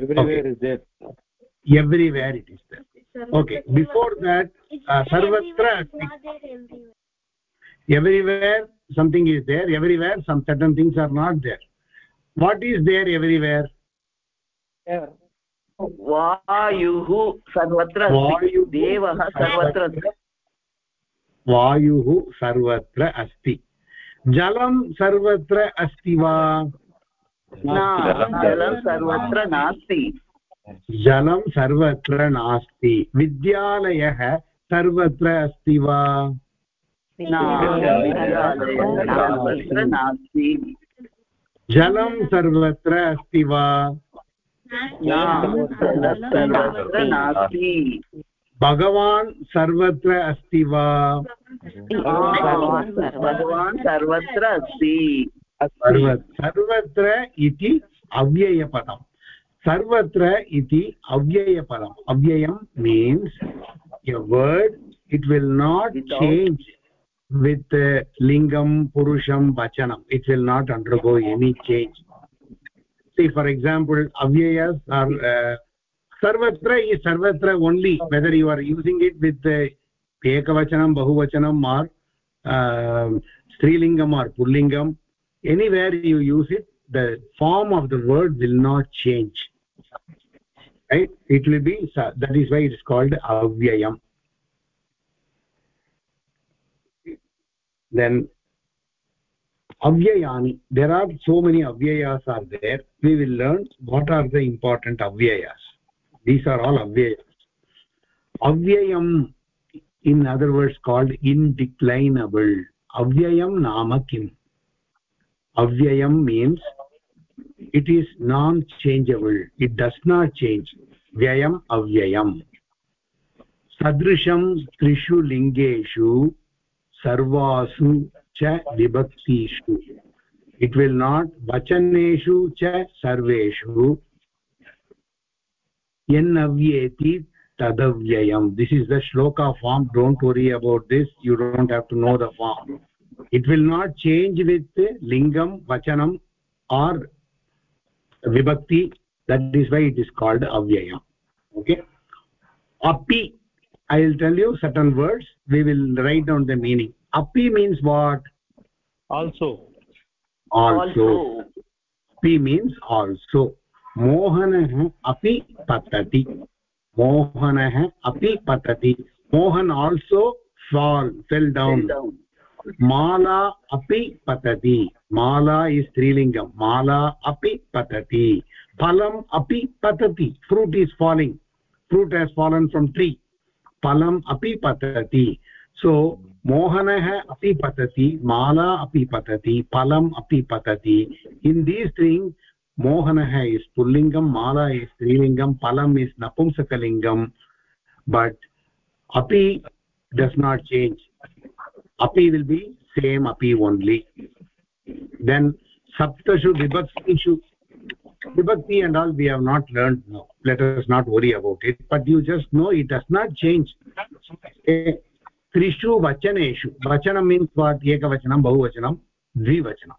Speaker 8: everywhere okay. is there
Speaker 1: everywhere it is there okay before that uh, sarvatra asti everywhere something is there everywhere some certain things are not there what is there everywhere
Speaker 5: वायुः सर्वत्र देवः सर्वत्र
Speaker 1: वायुः सर्वत्र अस्ति। जलं सर्वत्र अस्ति वा?
Speaker 5: न जलं सर्वत्र नास्ति।
Speaker 1: जलं सर्वत्र नास्ति। विद्यालयः सर्वत्र अस्ति वा?
Speaker 5: न सर्वत्र नास्ति।
Speaker 1: जलं सर्वत्र अस्ति वा? भगवान् सर्वत्र अस्ति वा?
Speaker 5: भगवान् सर्वत्र अस्ति।
Speaker 1: सर्वत्र इति अव्ययपदम्। सर्वत्र इति अव्ययपदम्। अव्ययम् means a word it will not change with लिङ्गम् पुरुषम् वचनम् it will not undergo any change for example अव्ययस् are sarvatra is sarvatra only whether you are using it with uh, ekavachanam bahuvachanam or uh, strilingam or pullingam anywhere you use it the form of the word will not change. Right? It will be that is why it is called avyayam. Then avyayani there are so many avyayas are there. We will learn what are the important avyayas these are all avyayas avyayam in other words called indeclinable avyayam nama kim avyayam means it is non changeable it does not change vyayam avyayam sadrisham trishu lingeshu sarvasu cha vibhaktishu it will not vachaneshu cha sarveshu yennavyeti tadavyayam this is the shloka form. Don't worry about this. You don't have to know the form. It will not change with lingam vachanam or vibhakti. That is why it is called avyayam. Okay? Api i will tell you certain words. We will write down the meaning. Api means what?
Speaker 8: Also.
Speaker 1: Also. P means also patati mohanah api patati mohan also fall fell down, fell down. माला अपि पतति। माला is स्त्रीलिङ्गं। माला अपि पतति। फलम् अपि पतति। Fruit is falling fruit has fallen from tree फलम् अपि पतति। सो मोहनः अपि पतति। माला अपि पतति। फलम् अपि पतति। इन् दीस् थिङ्ग् मोहनः इस् पुल्लिङ्गं माला इस् स्त्रीलिङ्गं फलम् इस् नपुंसकलिङ्गं बट् अपि does not change api will be same api only then saptashu vibhaktishu vibhakti and all we have not learned now let us not worry about it but you just know it does not change trishu vachaneshu vachanam means what ekavachanam bahuvachanam dvivachanam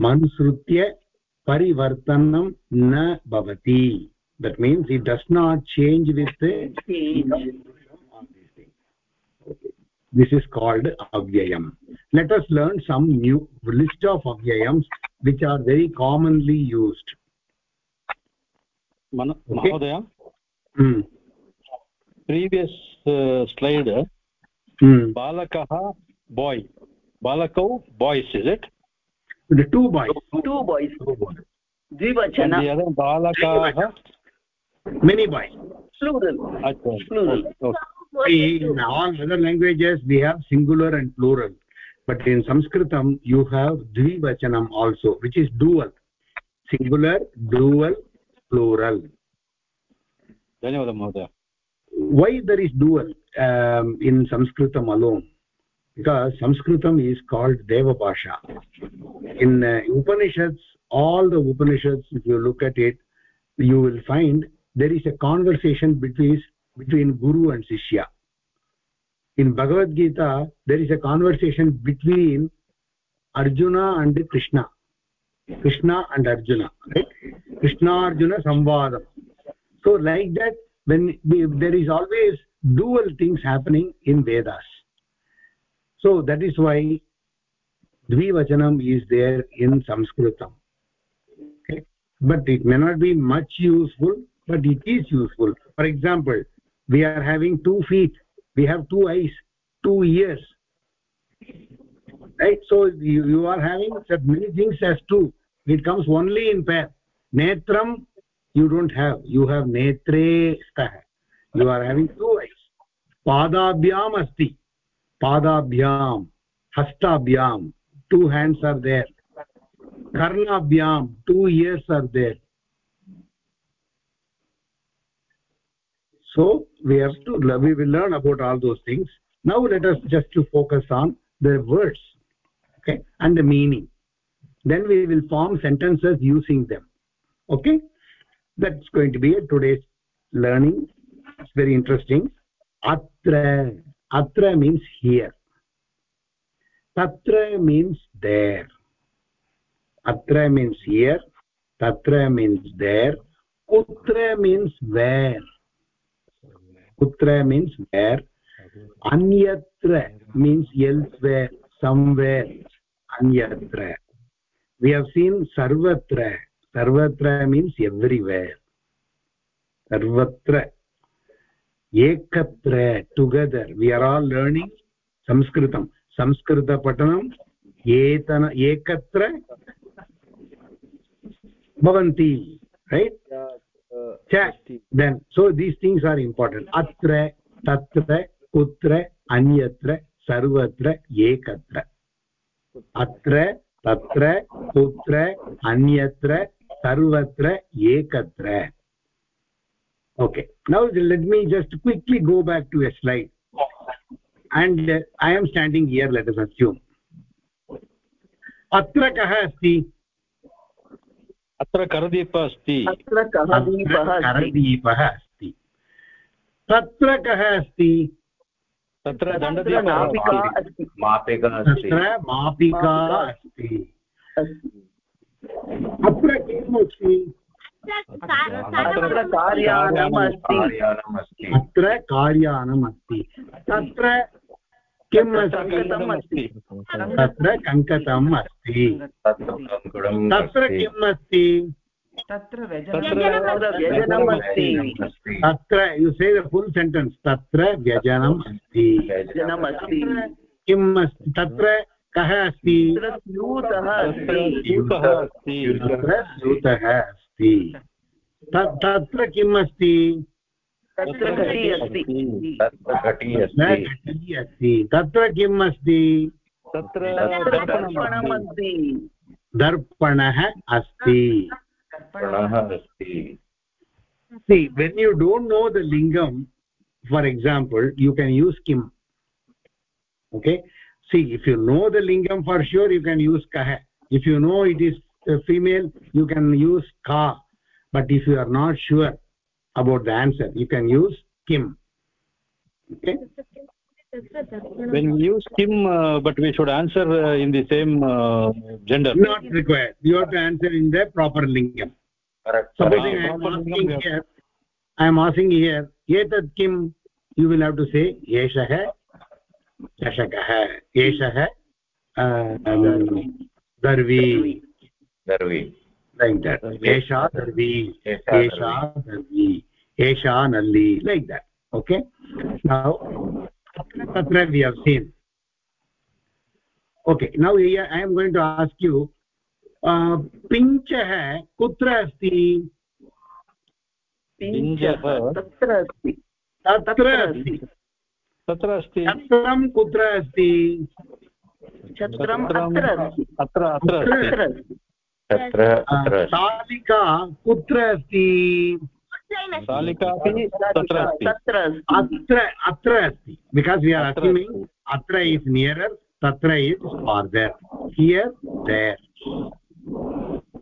Speaker 1: मनुसृत्य परिवर्तनं न भवति that means it does not change with the this is called avyayam let us learn some new list of avyayams which are very commonly used
Speaker 8: mahodaya
Speaker 1: hmm.
Speaker 8: previous uh, slide
Speaker 1: hmm.
Speaker 8: balakah boy balakau boys is it
Speaker 1: the two boys
Speaker 5: two boys dvivachana
Speaker 8: and the other balakah
Speaker 1: many boys
Speaker 5: plural
Speaker 8: Achha.
Speaker 5: plural
Speaker 8: okay.
Speaker 1: See, in all other languages we have singular and plural but in sanskritam you have dvivachanam also which is dual singular dual plural
Speaker 8: धन्यवादः महोदय
Speaker 1: why there is dual um, in sanskritam alone Because sanskritam is called deva bhasha. In uh, upanishads all the upanishads if you look at it you will find there is a conversation between between guru and shishya. In bhagavad gita there is a conversation between arjuna and krishna. Krishna and arjuna right? Krishna arjuna samvadam. So like that when we, there is always dual things happening in vedas so that is why dvivachanam is there in sanskritam okay but it may not be much useful but it is useful for example we are having two feet we have two eyes two ears right so you, you are having many things as two it comes only in pair netram you don't have you have netre stah you are having two eyes padabhyam asti padabhyam hastabhyam two hands are there. karnabhyam two ears are there. So we have to we will learn about all those things. Now let us just to focus on the words okay and the meaning. Then we will form sentences using them okay? That's going to be today's learning. It's very interesting. Atra atra means here. tatra means there. atra means here tatra means there kutra means where. kutra means where. anyatra means elsewhere somewhere. anyatra we have seen sarvatra sarvatra means everywhere. sarvatra ekatra together we are all learning sanskritam sanskrita patanam etana ekatra bhavanti right cha then so these things are important atra tatra kutra anyatra sarvatra ekatra atra तत्र कुत्र अन्यत्र सर्वत्र एकत्र okay. Now let me just quickly go back to a slide. And uh, i am standing here let us assume. अत्र कः अस्ति
Speaker 8: अत्र करदीपः अस्ति
Speaker 5: अत्र कः दीपः अस्ति
Speaker 1: करदीपः अस्ति तत्र कः अस्ति
Speaker 8: तत्र
Speaker 5: तत्र
Speaker 8: दण्डदीपः
Speaker 5: नापिका
Speaker 8: अस्ति
Speaker 5: अस्ति
Speaker 6: मापिका अस्ति
Speaker 1: तत्र मापिका अस्ति अत्र किम् अस्ति
Speaker 5: अत्र कार्यानम् अस्ति
Speaker 1: अत्र कार्यानम् अस्ति तत्र किम् अस्ति तत्र कङ्कतम् अस्ति
Speaker 6: तत्र
Speaker 1: किम् अस्ति
Speaker 9: तत्र
Speaker 5: तत्र व्यजनम् अस्ति
Speaker 6: अस्ति
Speaker 1: तत्र यु से द फुल् सेण्टेन्स् तत्र व्यजनम् अस्ति
Speaker 5: व्यजनम् अस्ति
Speaker 1: किम् अस्ति तत्र कः अस्ति?
Speaker 5: स्यूतः अस्ति
Speaker 8: स्यूतः अस्ति।
Speaker 1: तत्र स्यूतः अस्ति। त- तत्र किम् अस्ति
Speaker 5: तत्र अस्ति
Speaker 6: तत्र अस्ति
Speaker 1: अस्ति किम् अस्ति
Speaker 8: तत्र अस्ति
Speaker 5: अस्ति
Speaker 1: दर्पणः अस्ति see when you don't know the lingam for example you can use kim okay see if you know the lingam for sure you can use kah if you know it is female you can use ka. But if you are not sure about the answer you can use kim. Okay?
Speaker 8: When you use kim uh, but we should answer uh, in the same uh, gender.
Speaker 1: Not required. You have to answer in the proper lingam.
Speaker 6: Correct.
Speaker 1: Supposing i am asking here i am asking here kim? You will have to say yeshah chashakah yeshah uh, darvi
Speaker 6: दर्वी
Speaker 1: like that esha darvi
Speaker 6: एषा
Speaker 1: esha darvi esha nalli like that okay now tatra we have seen okay now here i am going to ask you uh, pinchah kutra asti
Speaker 5: पिञ्जः तत्र अस्ति
Speaker 1: तत्र अस्ति
Speaker 8: तत्र अस्ति
Speaker 1: छत्रं कुत्र अस्ति
Speaker 5: छत्रम् अत्र अस्ति
Speaker 8: अत्र अत्र अस्ति
Speaker 5: अत्र अस्ति
Speaker 6: तत्र अत्र अस्ति।
Speaker 1: तालिका कुत्र अस्ति?
Speaker 8: तत्र
Speaker 5: तत्र
Speaker 1: अत्र अत्र अस्ति। बिकास् वि आर् अस्यूमिङ्ग् अत्र इस् नियरर् तत्र इस् फार्दर् हियर् देर्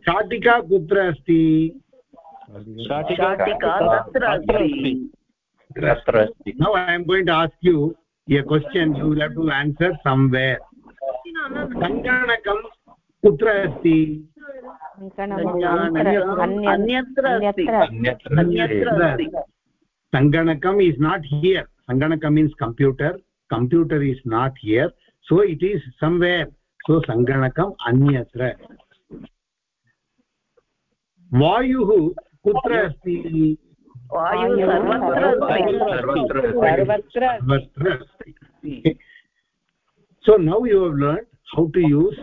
Speaker 1: शाटिका कुत्र अस्ति?
Speaker 8: शाटिका
Speaker 5: शाटिका तत्र
Speaker 8: अत्र
Speaker 5: अस्ति।
Speaker 8: अस्ति।
Speaker 6: तत्र अस्ति।
Speaker 1: Now I am going to ask you a question you will have to answer somewhere सङ्गणकं कुत्र अस्ति? सङ्गणकम् is not here सङ्गणकम् means computer computer is not here so it is somewhere so सङ्गणकम् अन्यत्र।
Speaker 5: वायुः कुत्र अस्ति?
Speaker 1: So now you have learn how to use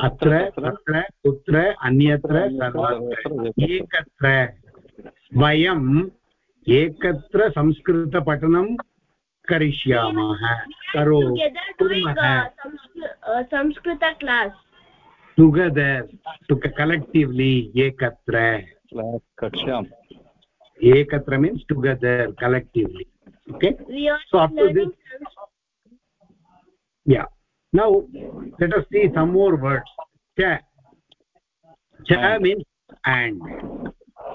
Speaker 1: अत्र तत्र कुत्र अन्यत्र सर्वत्र। एकत्र। वयम् एकत्र संस्कृतपठनं करिष्यामः। करो। कुर्मः।
Speaker 7: Sanskrit class
Speaker 1: together to collectively एकत्र।
Speaker 8: कक्ष्याम्।
Speaker 1: एकत्र means together
Speaker 7: collectively okay
Speaker 1: So up to
Speaker 7: learning
Speaker 1: yeah. Now let us see some more words cha cha means and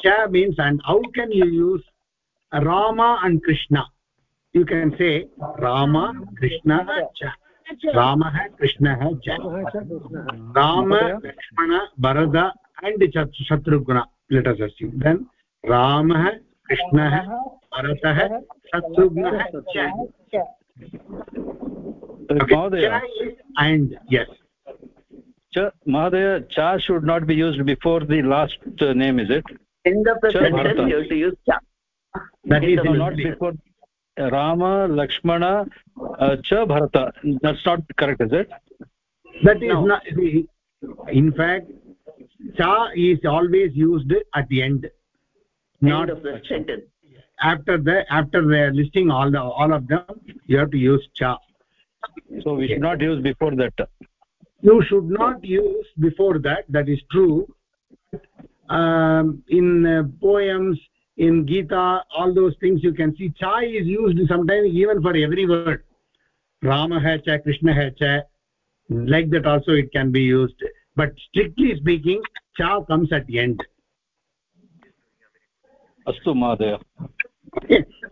Speaker 1: cha means and how can you use rama and krishna you can say rama krishna cha ramah krishnah cha rama lakshmana bharata and shatrughna let us assume then ramah krishnah bharatah shatrughna cha
Speaker 8: Mahodaya.
Speaker 1: and yes
Speaker 8: Cha, Mahadaya, cha should not be used before the last uh, name, is it?
Speaker 5: end of the
Speaker 8: Bharata.
Speaker 5: you have to use cha
Speaker 1: that is
Speaker 8: No,
Speaker 1: in
Speaker 8: not before. Rama, Lakshmana, uh, cha Bharata. That's not correct, is it?
Speaker 1: that is not in fact cha is always used at the end not
Speaker 5: end of the sentence
Speaker 1: after the after listing all the all of them you have to use cha
Speaker 8: So we should not use before that.
Speaker 1: you should not use before that. That is true. Um, in uh, poems in gita all those things you can see. Cha is used sometimes even for every word. Rama hai cha krishna hai cha like that also it can be used. But strictly speaking cha comes at the end.
Speaker 8: Astu Mahadaya.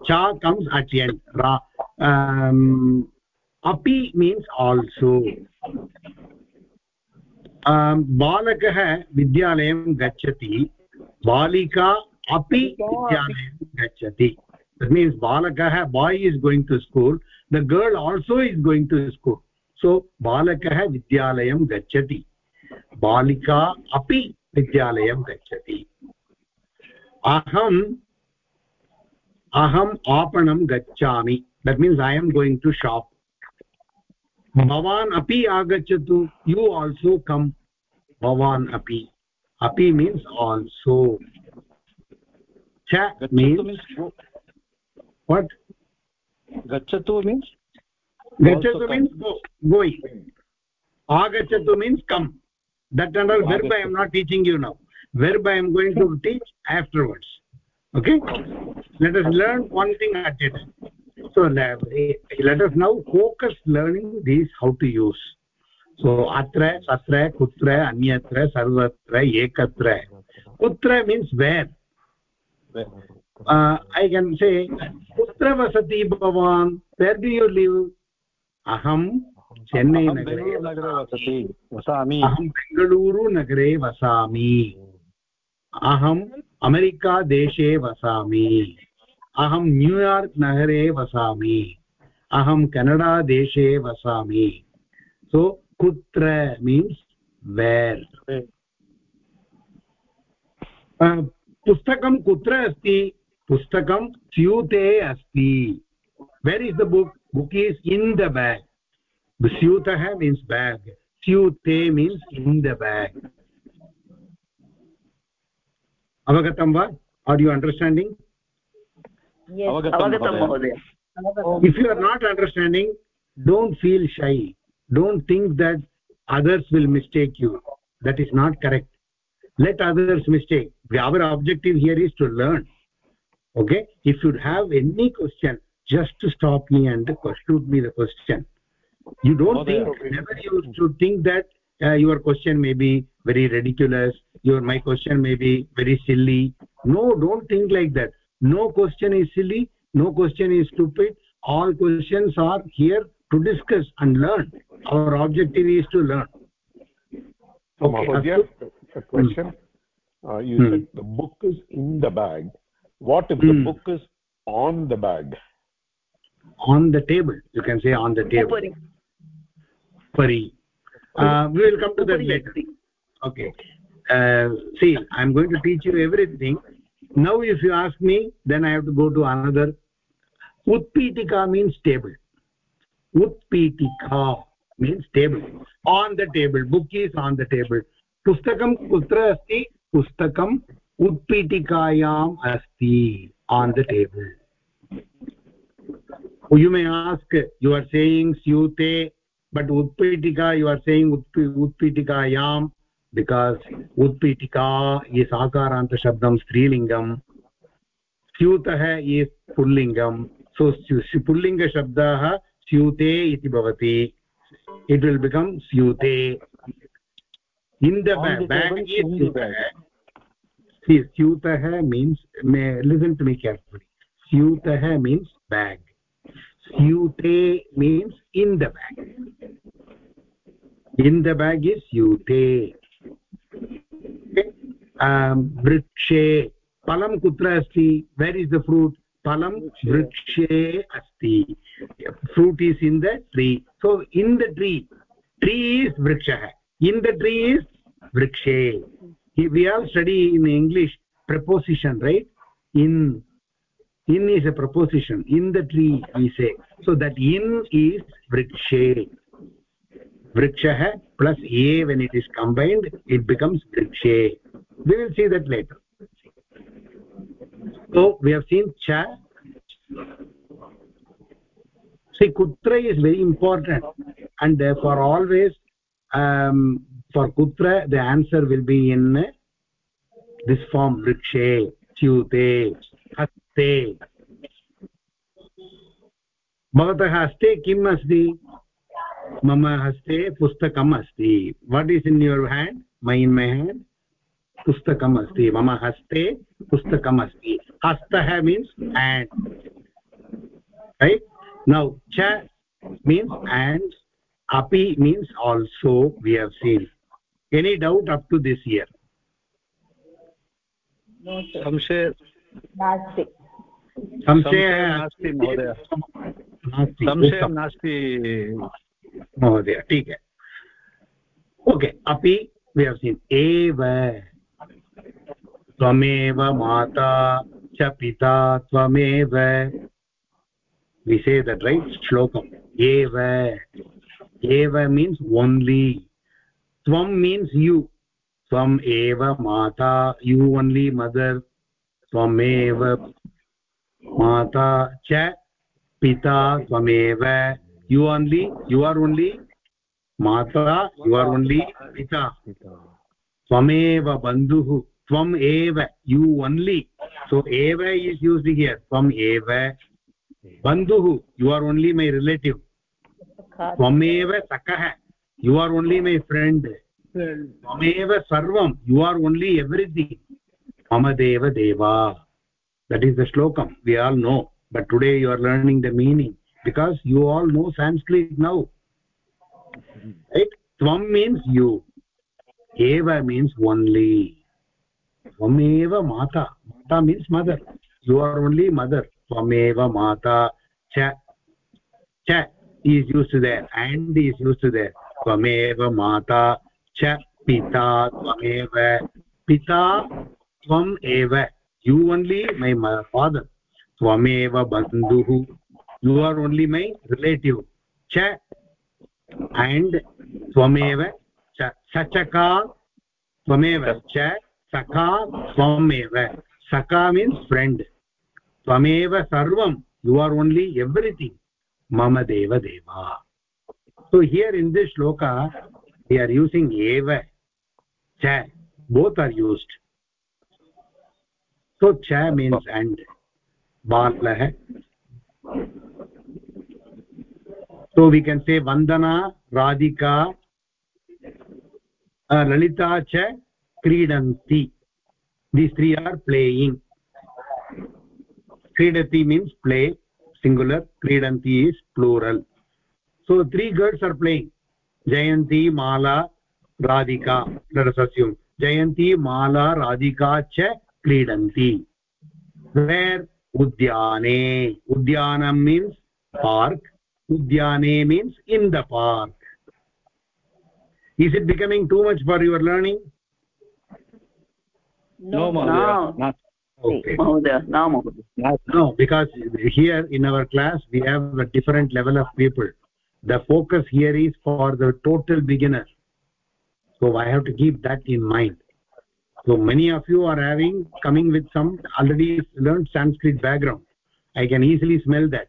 Speaker 1: cha comes at the end. Ra, um, api means also um, बालकः विद्यालयं गच्छति बालिका अपि विद्यालयं गच्छति that means balakah boy is going to school the girl also is going to school so balakah vidyalayam gachati balika api vidyalayam gachati aham aham aapanam gachami that means i am going to shop भवान् अपि आगच्छतु। यु also कम् भवान् अपि। अपि means also वट्
Speaker 8: गच्छतु
Speaker 1: means
Speaker 8: गच्छतु means
Speaker 1: गोयि
Speaker 8: आगच्छतु means
Speaker 1: come that under verb by am not teaching you now verb I am going to teach afterwards okay let us learn one thing at it so let us now focus learning these how to use so atra tatra kutra anyatra sarvatra ekatra kutra means where uh, i can say kutra vasati bhavan where do you live aham chennai nagare
Speaker 8: बेङ्गळूरुनगरे वसति वसामि
Speaker 1: अहं बेङ्गलूरुनगरे वसामि अहम् अमेरिकादेशे वसामि अहं New York नगरे वसामि। अहं कनडादेशे वसामि। सो कुत्र मीन्स् वेर् पुस्तकं कुत्र अस्ति? पुस्तकं स्यूते अस्ति। Where is the book book is in the bag स्यूतः मीन्स् बेग् स्यूते मीन्स् इन् द बेग् अवगतं वा?
Speaker 5: Are
Speaker 8: you
Speaker 5: understanding
Speaker 1: if you are not understanding don't feel shy. Don't think that others will mistake you. That is not correct. Let others mistake. Our objective here is to learn. Okay? If you have any question just to stop me and shoot me the question. You don't
Speaker 8: Mother,
Speaker 1: think okay. never you should think that uh, your question may be very ridiculous your my question may be very silly. No don't think like that no question is silly no question is stupid. All questions are here to discuss and learn. Our objective is to learn.
Speaker 4: So
Speaker 1: okay.
Speaker 4: A question. Hmm. Uh, you said hmm. the book is in the bag. What if the
Speaker 1: hmm.
Speaker 4: book is on the bag?
Speaker 1: On the table. You can say on the table. pari uh, we will come to that later. Okay. Uh, see i'm going to teach you everything now if you ask me then i have to go to another. Utpitika means table. Utpitika means table. On the table. Book is on the table. Pustakam kutra asti pustakam utpitikayam asti on the table. You may ask you are saying syute but utpitika you are saying Utpi- utpitikayam because उत्पीटिका ये साकारान्तशब्दं स्त्रीलिङ्गं स्यूतः ये पुल्लिङ्गं सो पुल्लिङ्गशब्दाः स्यूते इति भवति it will become स्यूते in द्यूतः स्यूतः means listen to me carefully स्यूतः मीन्स् बेग् स्यूते means in the bag in the bag is स्यूते वृक्षे फलं कुत्र अस्ति? वेर् इस् द फ्रूट् फलं वृक्षे। अस्ति. Fruit is in the tree so in the tree tree is वृक्षः. इन् द ट्री इस् वृक्षे. We have study in English preposition right in in is a preposition in the tree is A so that in is वृक्षे. Vrikshah plus a when it is combined it becomes vrikshe we will see that later so we have seen cha see kutra is very important and uh, for always um, for kutra the answer will be in uh, this form vrikshe च्यूते हस्ते भवतः हस्ते किम् अस्ति मम हस्ते पुस्तकम् अस्ति what is in your hand my in my hand पुस्तकम् अस्ति मम हस्ते पुस्तकम् अस्ति हस्तः means hand right? Now cha means and api means also we have seen. Any doubt up to this year?
Speaker 8: संशय
Speaker 1: संशयः
Speaker 8: नास्ति। महोदय,
Speaker 1: ठीक है। ओके, अपि एव, त्वमेव माता च पिता त्वमेव विषेद रैट् श्लोकम्, एव। एव मीन्स् ओन्ली त्वं मीन्स् यु त्वम् एव माता यु ओन्ली मदर् त्वमेव माता च पिता त्वमेव। You only you are only mata you are only pita. Tvameva bandhuh tvam eva you only. So eva is used here. Tvam eva you are only my relative. Tvameva sakah you are only my friend. Tvameva sarvam you are only everything. Mama deva deva. That is the shlokam we all know. But today you are learning the meaning because you all know sanskrit now right tvam means you eva means only tvameva mata mata means mother you are only mother tvameva mata cha cha is used there and is used there tvameva mata cha pita tvameva pita tvam eva you only my father tvameva bandhuh you are only my relative cha and tvameva cha sachaka tvameva cha saka tvameva saka means friend tvameva sarvam you are only everything mama deva deva so here in this shloka we are using eva cha both are used so cha means and balah so we can say vandana radhika uh, lalita cha kridanti these three are playing kridati means play singular kridanti is plural so three girls are playing jayanti mala radhika let us assume jayanti mala radhika cha kridanti where udyane udyanam means park udyane means in the park. Is it becoming too much for your learning?
Speaker 8: No, no, no.
Speaker 1: okay.
Speaker 5: No,
Speaker 1: no because here in our class we have a different level of people. The focus here is for the total beginner. So i have to keep that in mind. So many of you are having coming with some already learned sanskrit background. I can easily smell that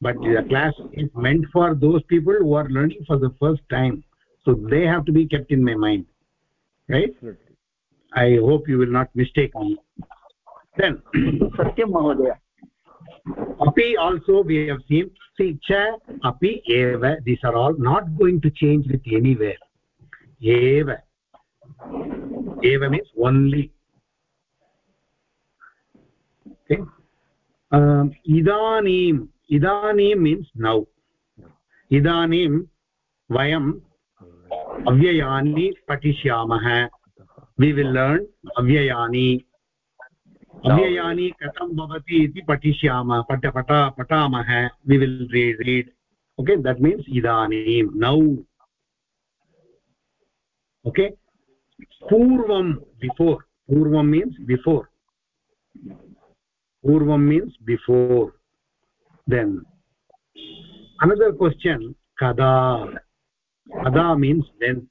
Speaker 1: but the class is meant for those people who are learning for the first time. So they have to be kept in my mind. Right? Absolutely. i hope you will not mistake me. Then [COUGHS]
Speaker 5: satyam mahodaya
Speaker 1: api also we have seen. Sicha api eva these are all not going to change with anywhere. Eva. Eva means only. Okay? Um idanim. Idanim means now. idanim vayam avyayani patishyamah we will learn avyayani अव्ययानि कथं भवति इति पठिष्यामः, पठ पठ, पठामः. We will read read okay that means इदानीं now okay पूर्वं before पूर्वं means before पूर्वं means before then another question kada kada means when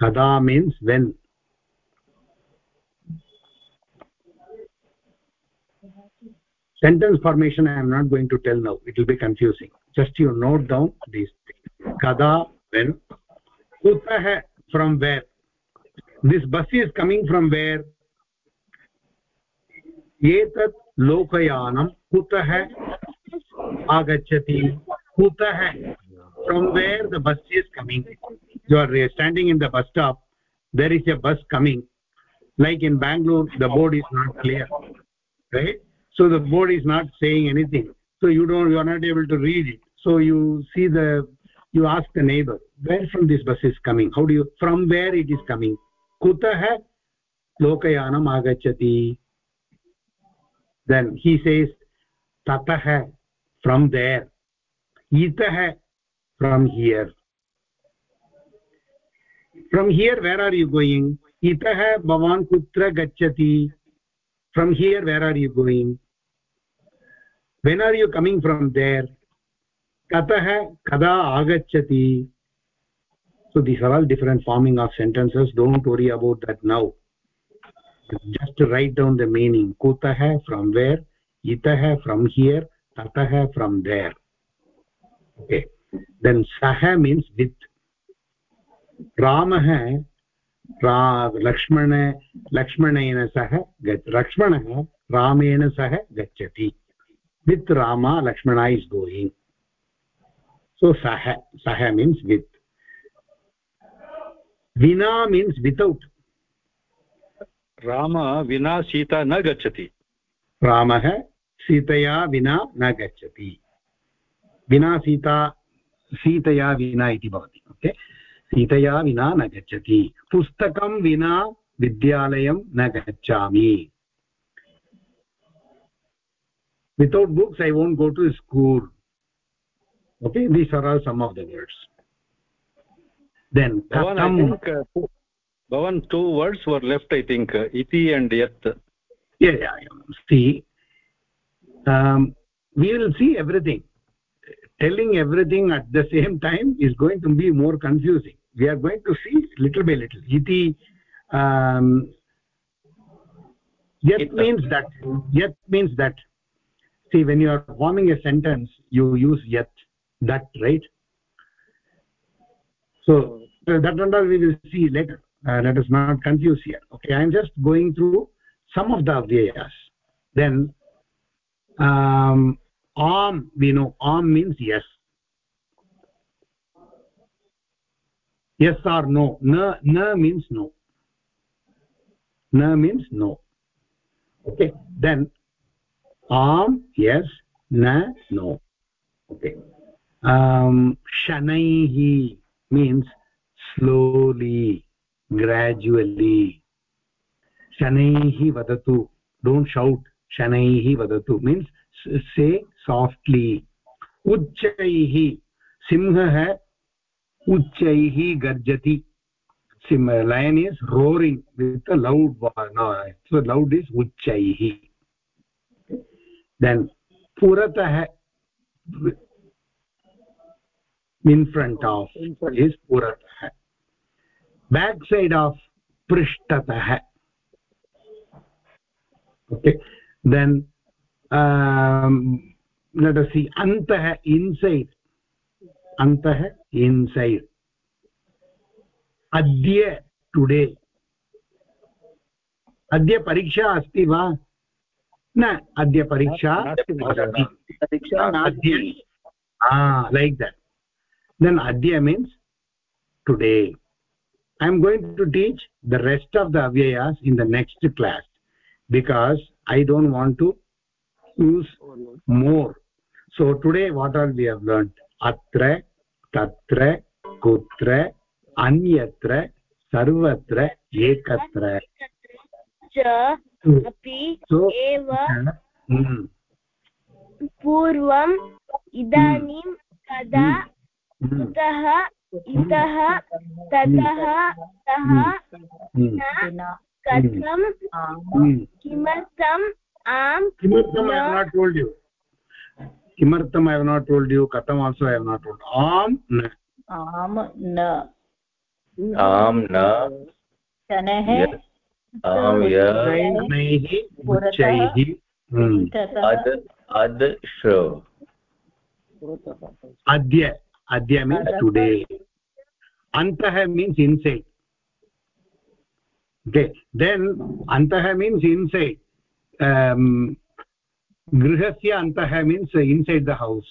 Speaker 1: kada means when sentence formation i am not going to tell now it will be confusing just you note down these things kada when kutah from where this bus is coming from where etat lokayanam kutah agachati kutah from where the bus is coming you are standing in the bus stop there is a bus coming like in bangalore the board is not clear right so the board is not saying anything so you don't you are not able to read it so you see the you ask the neighbor where from this bus is coming how do you from where it is coming kutah lokayanam agachati then he says tatah from there. Itah from here. From here where are you going? Itah bhavan kutra gacchati. From here where are you going? When are you coming from there? Katah kada agachati so these are all different forming of sentences. Don't worry about that now. Just write down the meaning. Kutah from where? Itah from here ततः from there okay then सः means with रामः लक्ष्मण लक्ष्मणेन सह लक्ष्मणः रामेण सह गच्छति with Rama Lakshmana is going so सः सः मीन्स् वित् विना मीन्स् वितौट्
Speaker 8: राम विना सीता न गच्छति
Speaker 1: रामः सीतया विना न गच्छति। विना सीता सीतया विना इति भवति ओके? सीतया विना न गच्छति। पुस्तकं विना विद्यालयं न गच्छामि। Without books I won't go to school okay these are all some of the words then
Speaker 8: भवान् two words were left I think
Speaker 1: इति अण्ड् यत् see um, we will see everything. Telling everything at the same time is going to be more confusing. We are going to see little by little. Iti um, yet means that yet means that see when you are forming a sentence you use yet that right? So uh, that and all we will see later. Uh, let us not confuse here. Okay i am just going through some of the avyayas then um am we know am means yes. Yes or no? Na na means no. Na means no. Okay then am yes. Na no. Okay. Um shanaihi means slowly gradually. Shanaihi vadatu don't shout शनैः वदतु means से साफ्ट्लि उच्चैः सिंहः उच्चैः गर्जति। Singh lion is roaring with loud loud is उच्चैः then पुरतः in front of is पुरतः। बेक् सैड् आफ् पृष्ठतः। Then um, let us see antah inside antah inside adya today अद्य परीक्षा अस्ति वा न अद्य परीक्षा लैक् देट् देन् अद्य means today i am going to teach the rest of the avyayas in the next class because i don't want to use more so today what all we have learned atra tatra kutra anyatra sarvatra ekatra
Speaker 7: च अपि एव
Speaker 1: mm,
Speaker 7: पूर्वम् इदानीं कदा
Speaker 1: mm,
Speaker 7: कुतः इतः ततः तः
Speaker 1: mm,
Speaker 7: न Hmm. कथं
Speaker 1: ah. hmm.
Speaker 7: किमर्थम् आम्
Speaker 1: किमर्थम् नॉट नाट् टोल्ड् यु किमर्थम् ऐ नाट् टोल्ड् यु कथम् आल्सो ऐ नाट् टोल्ड् आम् न.
Speaker 10: आम् न.
Speaker 6: आम् न.
Speaker 10: शनैः
Speaker 6: आम्
Speaker 1: यनैः उच्चैः. Hmm.
Speaker 6: अद् अद् श्रो.
Speaker 1: अद्य. अद्य मीन्स् टुडे अन्तः means inside okay. Then antah means inside. Um antah means inside the house.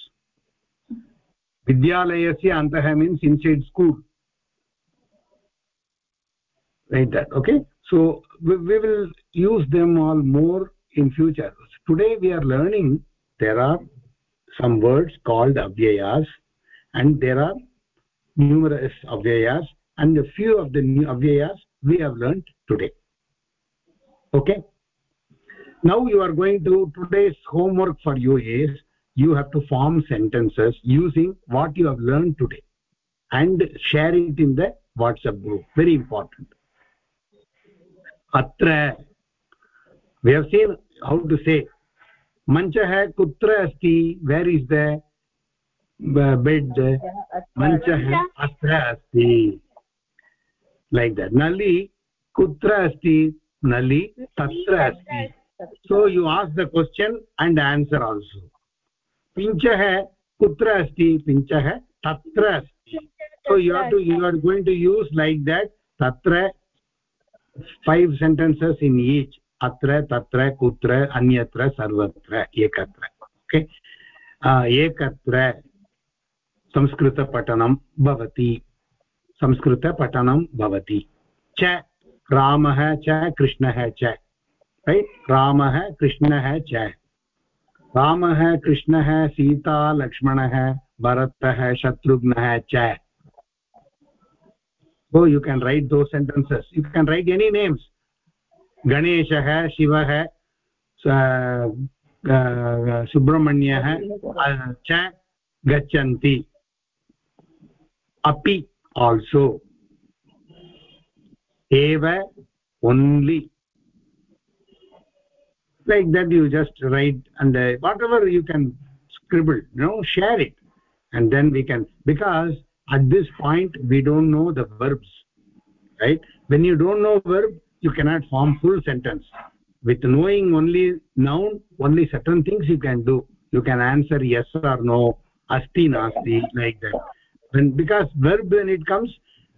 Speaker 1: Vidyalayasya antah means inside school. Like that okay? So we, we will use them all more in future. Today we are learning there are some words called avyayas and there are numerous avyayas and a few of the avyayas we have learned today. Okay? Now you are going to today's homework for you is you have to form sentences using what you have learned today and share it in the whatsapp group. Very important. Atra. We have seen how to say manchah kutra asti where is the bed? Manchah atra asti like that नलि कुत्र अस्ति नलि तत्र अस्ति so you ask the question and answer also पिञ्चः कुत्र अस्ति पिञ्चः तत्र अस्ति so you are to you are going to use like that तत्र फैव् सेण्टेन्सस् इन् ईच् अत्र तत्र कुत्र अन्यत्र सर्वत्र एकत्र ओके एकत्र संस्कृतपठनं भवति संस्कृतपठनं भवति। च रामः च कृष्णः च। रैट् रामः, कृष्णः च। रामः, कृष्णः, सीता, लक्ष्मणः, भरतः, शत्रुघ्नः च। ओ you can write those sentences you can write any names गणेशः, शिवः सुब्रह्मण्यः, च गच्छन्ति। अपि also eva only like that you just write and uh, whatever you can scribble you know share it. And then we can because at this point we don't know the verbs right? When you don't know verb you cannot form full sentence. With knowing only noun only certain things you can do. You can answer yes or no asti nasti like that when because verb when it comes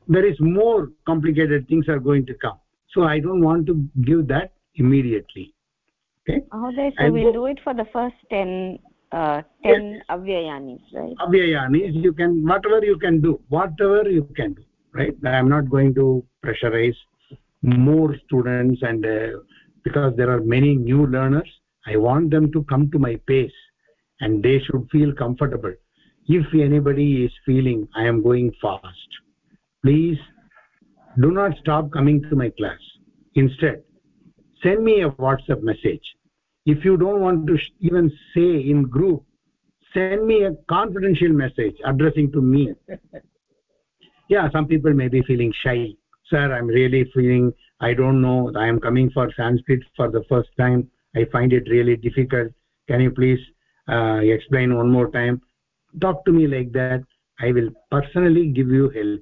Speaker 1: there is more complicated things are going to come. So i don't want to give that immediately. Okay?
Speaker 2: Ahoday, so
Speaker 1: And
Speaker 2: we'll do it for the first 10 uh, 10 avyayanis right?
Speaker 1: Avyayanis you can whatever you can do whatever you can do right? I am not going to pressurize more students and uh, because there are many new learners i want them to come to my pace and they should feel comfortable if anybody is feeling i am going fast please do not stop coming to my class. Instead send me a whatsapp message. If you don't want to even say in group send me a confidential message addressing to me. [LAUGHS] Yeah some people may be feeling shy. Sir i'm really feeling i don't know i am coming for sanskrit for the first time. I find it really difficult. Can you please uh, explain one more time talk to me like that i will personally give you help.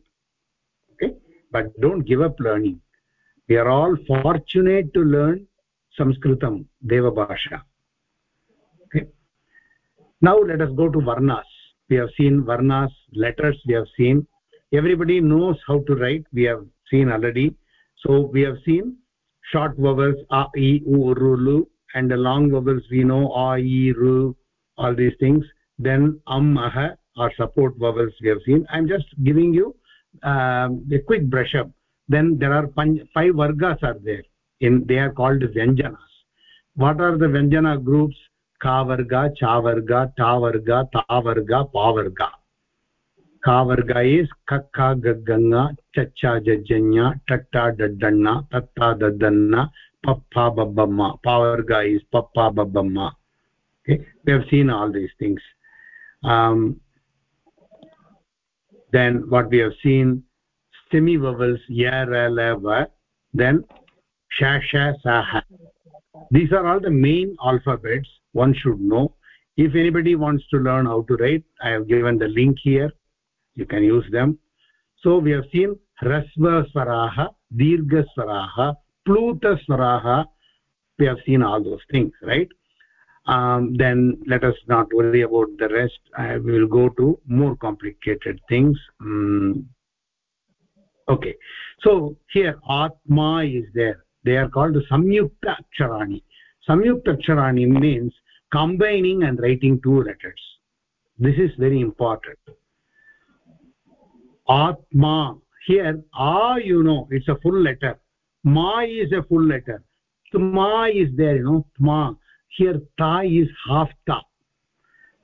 Speaker 1: Okay? But don't give up learning. We are all fortunate to learn sanskritam deva bhasha. Okay? Now let us go to varnas. We have seen varnas letters we have seen. Everybody knows how to write. We have seen already. So we have seen short vowels a e u ru lu and the long vowels we know a e ru all these things then am ah are support vowels we have seen. I'm just giving you uh, a quick brush up. Then there are five vargas are there in they are called vyanjanas. What are the vyanjana groups? Ka varga cha varga ta varga ta varga pa varga. Ka varga is kakka gagganga chacha jajjanya tatta daddanna tatta daddanna pappa babbamma. Pa varga is pappa babbamma. Okay? We have seen all these things um, then what we have seen. Semi vowels ya ra la va then sha sha sa ha. These are all the main alphabets one should know. If anybody wants to learn how to write i have given the link here. You can use them. So we have seen rasva swaraha dirgha swaraha pluta swaraha we have seen all those things right um, then let us not worry about the rest. I will go to more complicated things. Um, okay. So here atma is there. They are called samyukta aksharani samyukta aksharani means combining and writing two letters. This is very important. Atma. Here a you know it's a full letter. Ma is a full letter. Tma is there you know tma here ta is half ta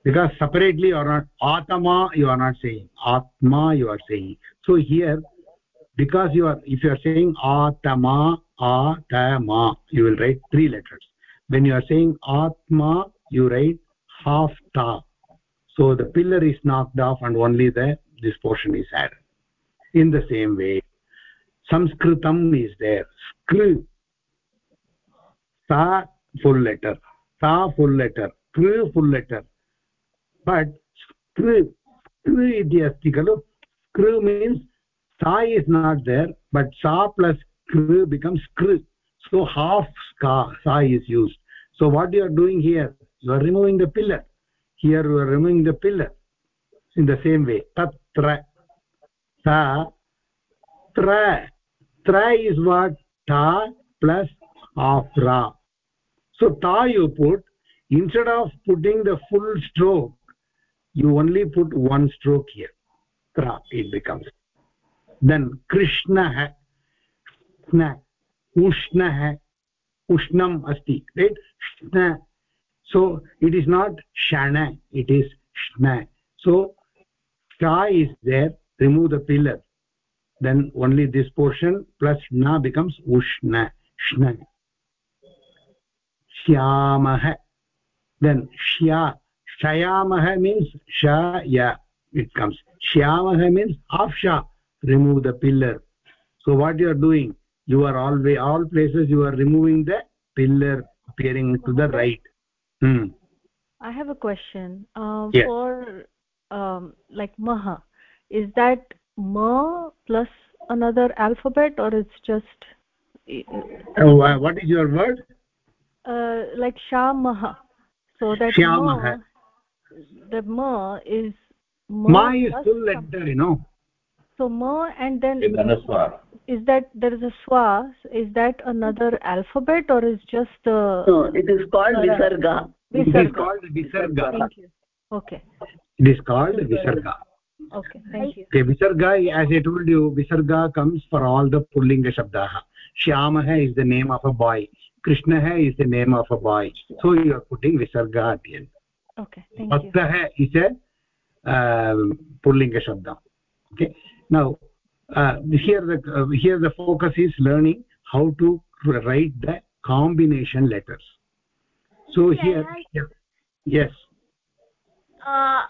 Speaker 1: because separately or not atma you are not saying atma you are saying. So here because you are if you are saying atama atama you will write three letters. When you are saying atma you write half ta so the pillar is knocked off and only the this portion is added. In the same way sanskritam is there. Skr sa full letter sa full letter kr full letter. But skr skr iti asti khalu skr means sa is not there but sa plus kr becomes kr so half ska sa is used. So what you are doing here? You are removing the pillar. Here you are removing the pillar in the same way. Tatra. Sa. Tra. Tra is what? Ta plus half ra so ta you put instead of putting the full stroke you only put one stroke here tra it becomes then krishna hai na ushna hai ushnam asti right shna so it is not shana it is shna so sha is there remove the pillar then only this portion plus na becomes ushna shna shyamah then shya shayamah means sha ya it comes. shyamah means half sha remove the pillar. So what you are doing you are always all places you are removing the pillar appearing to the right. Hmm.
Speaker 11: i have a question. Uh,
Speaker 1: yes.
Speaker 11: for um, like maha is that ma plus another alphabet or it's just
Speaker 1: oh, uh, what is your word
Speaker 11: uh, like shamah so that
Speaker 1: Shyamah.
Speaker 11: ma the ma is ma,
Speaker 1: ma is
Speaker 11: plus
Speaker 1: full letter you know.
Speaker 11: So ma and then is that there is a swa. Is that another alphabet or is just uh,
Speaker 5: no it is called visarga.
Speaker 1: It is called visarga.
Speaker 11: Thank you. Okay.
Speaker 1: It is called visarga.
Speaker 11: Okay thank you.
Speaker 1: Okay visarga as i told you visarga comes for all the pullinga shabdah shyamah is the name of a boy krishna is the name of a boy so you are putting visarga at the end
Speaker 11: okay thank you
Speaker 1: bhaktah is a uh, pullinga shabda okay now uh, here the uh, here the focus is learning how to write the combination letters so here yeah. yes
Speaker 7: uh,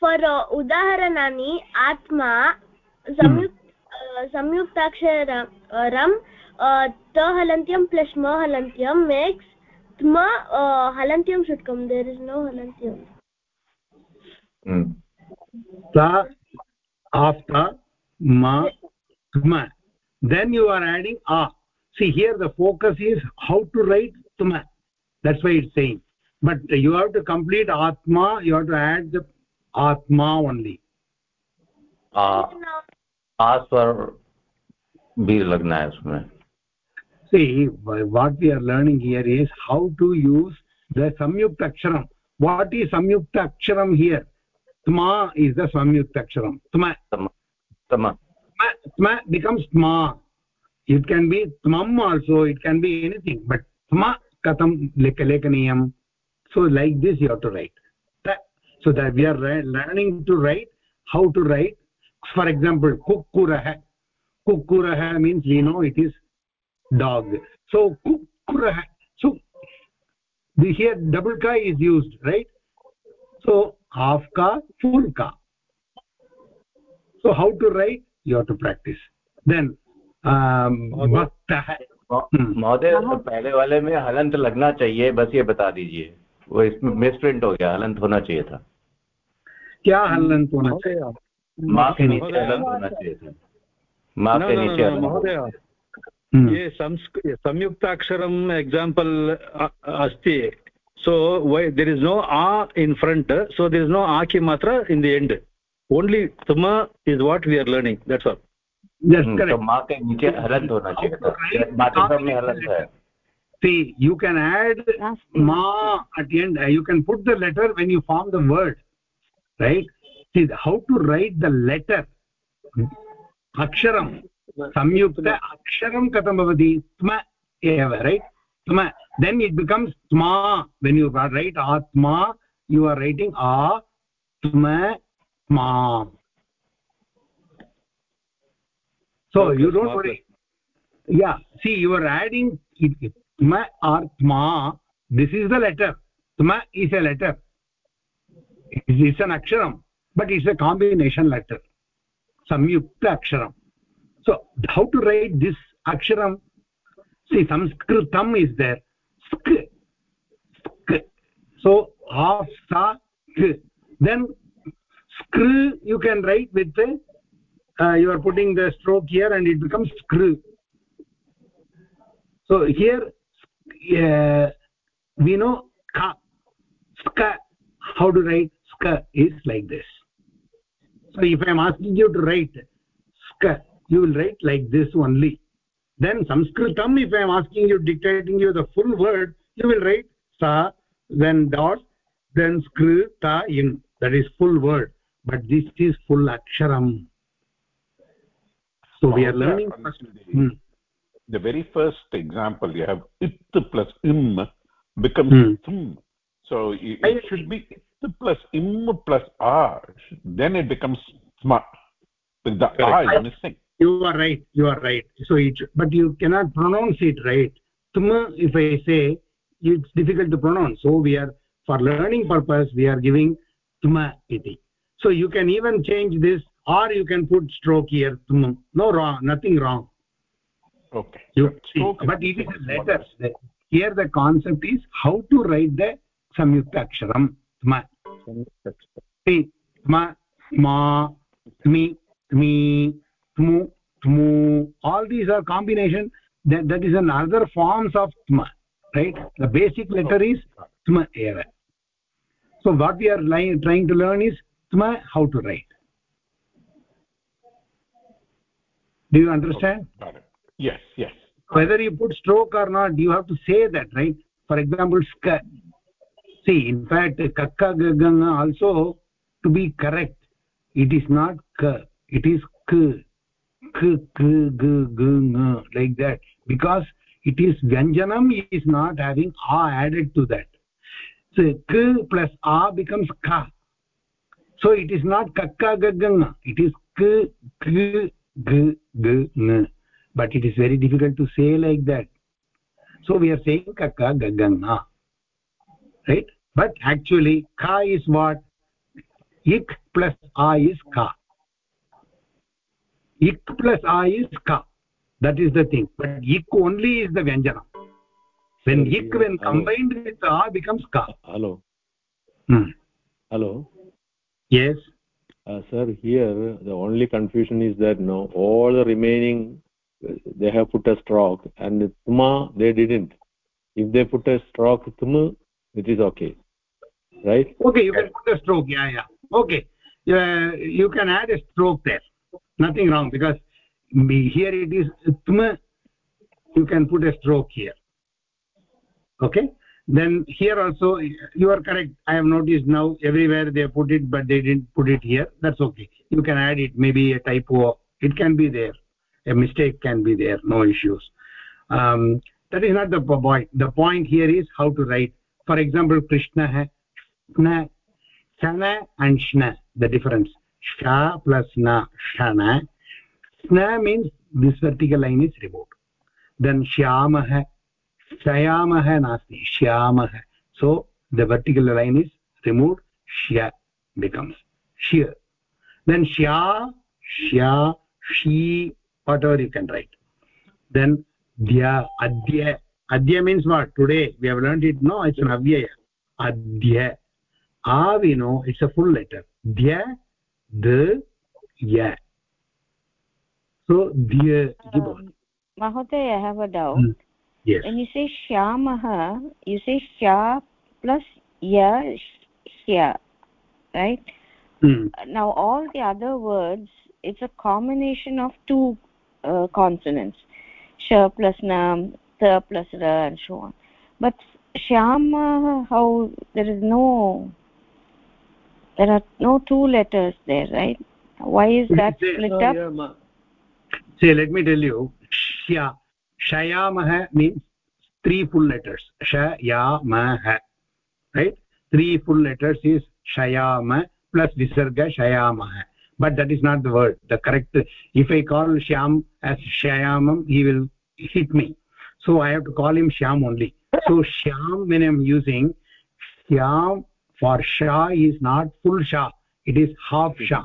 Speaker 7: for uh, udaharanani atma samyuk uh, samyuktaksharam uh, ta halantyam plus ma halantyam makes tma uh, halantyam should come there is no halantyam
Speaker 6: Hmm.
Speaker 1: ta after ma tma then you are adding a see here the focus is how to write tma that's why it's saying but you have to complete atma you have to add the atma only
Speaker 6: आ आ स्वर भी लगना है उसमें
Speaker 1: see what we are learning here is how to use the samyukta aksharam what is samyukta aksharam here? Tma is the samyukta aksharam tma.
Speaker 6: Tama
Speaker 1: tma tma becomes tma. It can be tmam also it can be anything but tma katam lekaniyam. So like this you have to write. So that we are learning to write how to write. For example kukkurah. Kukkurah means we know it is dog so kukkurah so the here double ka is used right so half ka full ka so how to write you have to practice then um
Speaker 6: महोदय तो पहले वाले में हलंत लगना चाहिए बस ये बता दीजिए वो इसमें मिस प्रिंट हो गया हलंत होना चाहिए था
Speaker 1: क्या हलंत होना चाहिए
Speaker 6: माँ के नीचे हलंत होना चाहिए था माँ के नीचे
Speaker 8: महोदय ये संयुक्ताक्षरम् एक्साम्पल् अस्ति so why there is no a in front so there is no a ki matra in the end only tuma is what we are learning that's all
Speaker 1: yes correct
Speaker 6: तो माँ के नीचे हलंत होना चाहिए था बाकी सब में
Speaker 1: see you can add ma at the end you can put the letter when you form the word right see how to write the letter aksharam संयुक्त अक्षरं कथम भवति? स्म एव रैट् स्म. देन् इट् बिकम्स् स्मा देन् यु रईट आत्मा you are writing आ स्म स्मा. सो यू डोण्ट् या सी यु आर् एडिङ्ग् स्म आर् स्मा दिस् इस् द लेटर् स्म is a letter is an अक्षरं but it's a combination letter संयुक्त अक्षरम् so how to write this aksharam? See sanskritam is there. Sk. Sk. So half sa k. Then skr you can write with the uh, you are putting the stroke here and it becomes skr so here uh, we know ka. Ska how to write ska is like this. So if i am asking you to write ska you will write like this only. Then sanskritam if i am asking you dictating you the full word you will write sa then dot then skrita in. That is full word. But this is full aksharam so we are learning first, hmm.
Speaker 4: the very first example you have it plus im becomes
Speaker 1: Hmm.
Speaker 4: tum so it, it should be it plus im plus r. Then it becomes sma. The a is missing
Speaker 1: you are right you are right. So it but you cannot pronounce it right. Tuma if i say it's difficult to pronounce. So we are for learning purpose we are giving tuma iti. So you can even change this or you can put stroke here tuma no wrong nothing wrong.
Speaker 4: Okay.
Speaker 1: You see,
Speaker 4: stroke
Speaker 1: but it is a here the concept is how to write the samyukta aksharam tma see ma tmi tmi tmu tmu all these are combination that that is another forms of tma right? The basic letter is tma eva so what we are trying to learn is tma how to write. Do you understand?
Speaker 4: Got it. Yes yes.
Speaker 1: Whether you put stroke or not you have to say that right? For example ska see in fact kakka gaganga also to be correct. It is not ka it is k g g ng like that. Because it is vyanjanam is not having a added to that. So k plus a becomes ka. So it is not kakka gaganga it is k k g g ng. But it is very difficult to say like that. So we are saying kakka gaganga right? But actually ka is what? Ik plus a is ka ik plus a is ka. That is the thing. But ik only is the vyanjana. When ik when
Speaker 12: hello.
Speaker 1: combined with a becomes ka.
Speaker 12: Hello.
Speaker 1: Hmm.
Speaker 12: hello.
Speaker 1: Yes.
Speaker 12: Uh, sir here the only confusion is that no all the remaining uh, they have put a stroke and tuma they didn't. If they put a stroke tuma it is okay. Right?
Speaker 1: Okay you can put a stroke. Yeah yeah. Okay. Uh, you can add a stroke there nothing wrong because here it is tma you can put a stroke here. Okay? Then here also you are correct i have noticed now everywhere they put it but they didn't put it here. That's okay. You can add it maybe a typo it can be there. A mistake can be there no issues. Um, that is not the point the point here is how to write. For example krishna hai shna shana and shna the difference sha plus na shana shna means this vertical line is removed. Then shyamah shayamah nasti shyamah so the vertical line is removed shya becomes sheer then shya shya she whatever you can write. Then dya adya adya means what? Today we have learned it. No it's an avyaya. Adya a we know it's a full letter. Dya the ya so dya
Speaker 2: um, mahoday i have a doubt.
Speaker 1: Hmm. yes.
Speaker 2: When you say shyamah you say sha plus ya shya right?
Speaker 1: Hmm.
Speaker 2: now all the other words it's a combination of two uh, consonants. Sh plus na ta plus ra and so on. But shyama how there is no there are no two letters there right? Why is that split up?
Speaker 1: Say let me tell you. Shya shayamah means three full letters. Shayamah right? Three full letters is shayama plus visarga shayamah but that is not the word. The correct if i call shyam as shayamam he will hit me. So i have to call him shyam only. So shyam when i am using shyam for sha is not full sha it is half sha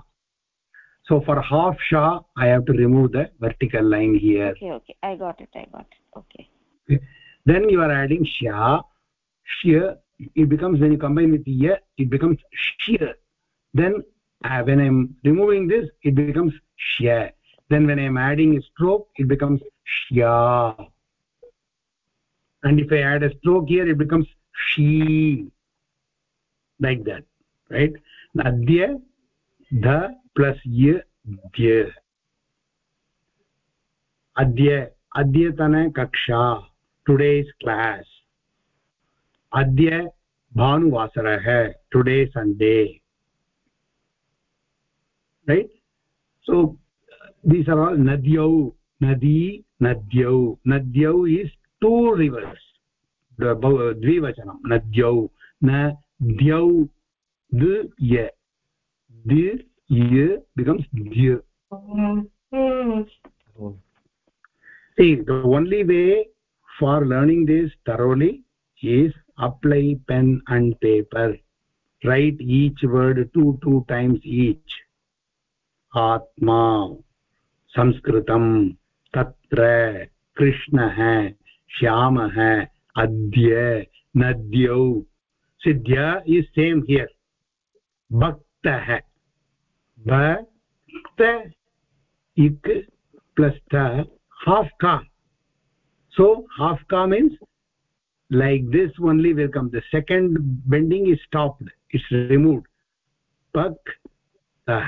Speaker 1: so for half sha i have to remove the vertical line here.
Speaker 2: Okay okay. I got it i got it. Okay,
Speaker 1: okay. then you are adding sha shear it becomes when you combine with ya it becomes shear. Then uh, when i'm removing this it becomes shya then when i'm adding a stroke it becomes shya and if i add a stroke here it becomes she like that right adya the plus y dya adya अद्यतन कक्षा today's class अद्य भानुवासरः today sunday right so these are all nadyau nadi nadyau nadyau is two rivers the dvivachanam nadyau nadyau dya dya becomes dya see the only way for learning this thoroughly is apply pen and paper write each word two two times each आत्मा संस्कृतं तत्र कृष्णः श्यामः अद्य नद्यौ सिद्ध्य is same here भक्तः भक्त इक् प्लस् ट हाफ् का so half ka means like this only will come the second bending is stopped it's removed tah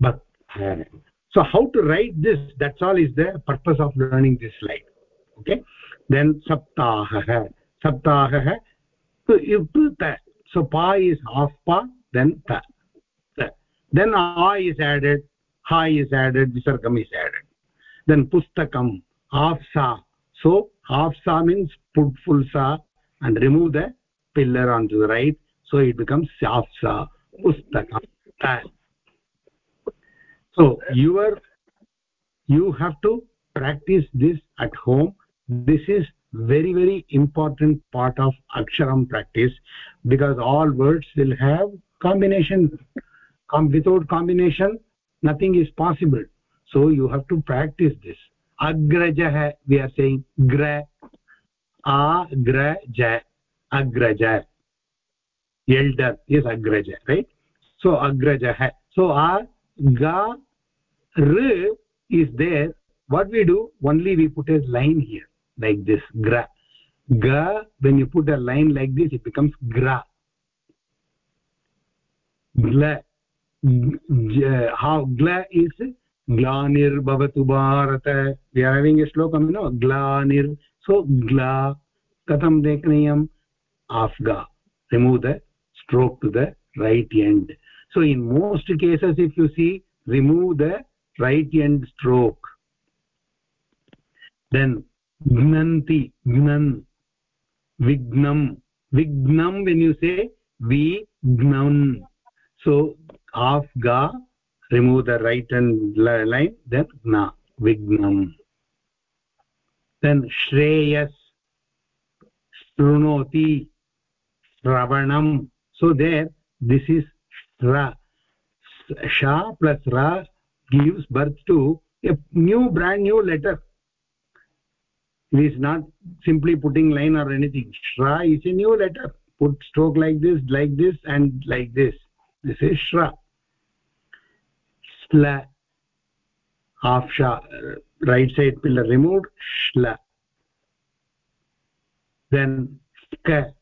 Speaker 1: but so how to write this that's all is the purpose of learning this slide okay then saptahah saptahah so if ta so pa is half pa then ta. then a is added ha is added visargam is added. Then pustakam half sa. So half sa means put full sa and remove the pillar onto the right. So it becomes half sa pustakam ta so your you have to practice this at home. This is very very important part of aksharam practice because all words will have combination. Com without combination nothing is possible. So you have to practice this. Agrajah we are saying gra agraja agraja. Elder is agraja right? So agrajah so a ga r is there. What we do? Only we put a line here like this gra ga when you put a line like this it becomes gra gla how gla is ग्लानिर्भवतु Bharat we are having a slokam you know glanir so gla katham dekhniyam afga remove the stroke to the right end so in most cases if you see remove the right end stroke then gnanti gnan vignam vignam when you say vi gnan so of ga remove the right hand line then na vignam then shreyas shrunoti shravanam so there this is ra sha plus ra gives birth to a new brand new letter it is not simply putting line or anything. Shra is a new letter. Put stroke like this like this and like this. This is shra. Sla half sha uh, right side pillar removed. Shla. Then ska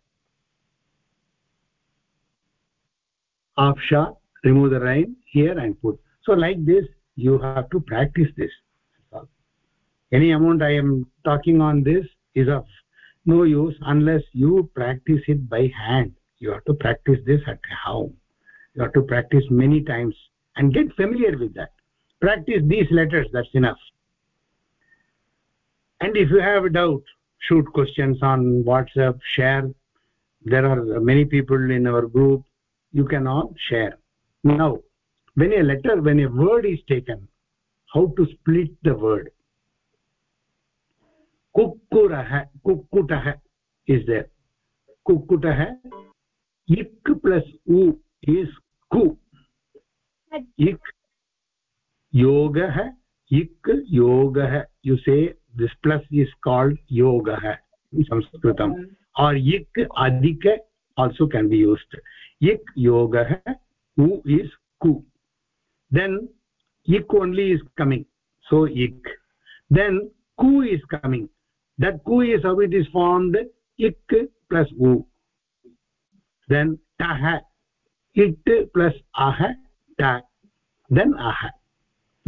Speaker 1: half sha remove the line here and put. So like this you have to practice this any amount i am talking on this is of no use unless you practice it by hand. You have to practice this at home. You have to practice many times and get familiar with that. Practice these letters that's enough. And if you have a doubt shoot questions on whatsapp share. There are many people in our group. You can all share. Now when a letter when a word is taken how to split the word कुक्कुरः कुक्कुटः is there कुक्कुटः इक् plus उ is कु इक् योगः योग है यु से दिस् प्लस् इस् काल्ड् योगः संस्कृतम् आर् इक् अधिक आल्सो केन् बि यूस्ड् इक् योगः उ इस् कु देन् इक् ओन्ली इस् कमिङ्ग् सो इक् देन् कु is coming that ku is how it is formed ik plus u then tah it plus ah ta then ah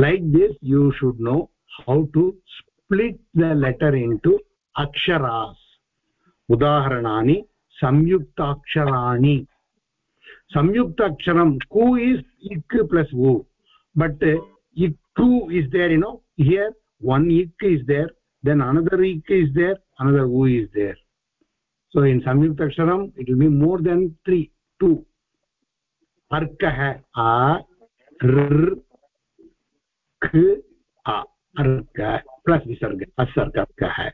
Speaker 1: like this you should know how to split the letter into aksharas udaharanani samyuktaksharani samyuktaksharam ku is ik plus u but uh, ikku is there you know here one ik is there then another ik is there another u is there. So in samyuktaksharam it will be more than 3 2 arkah a r k a. Arka plus visarga asarga hai.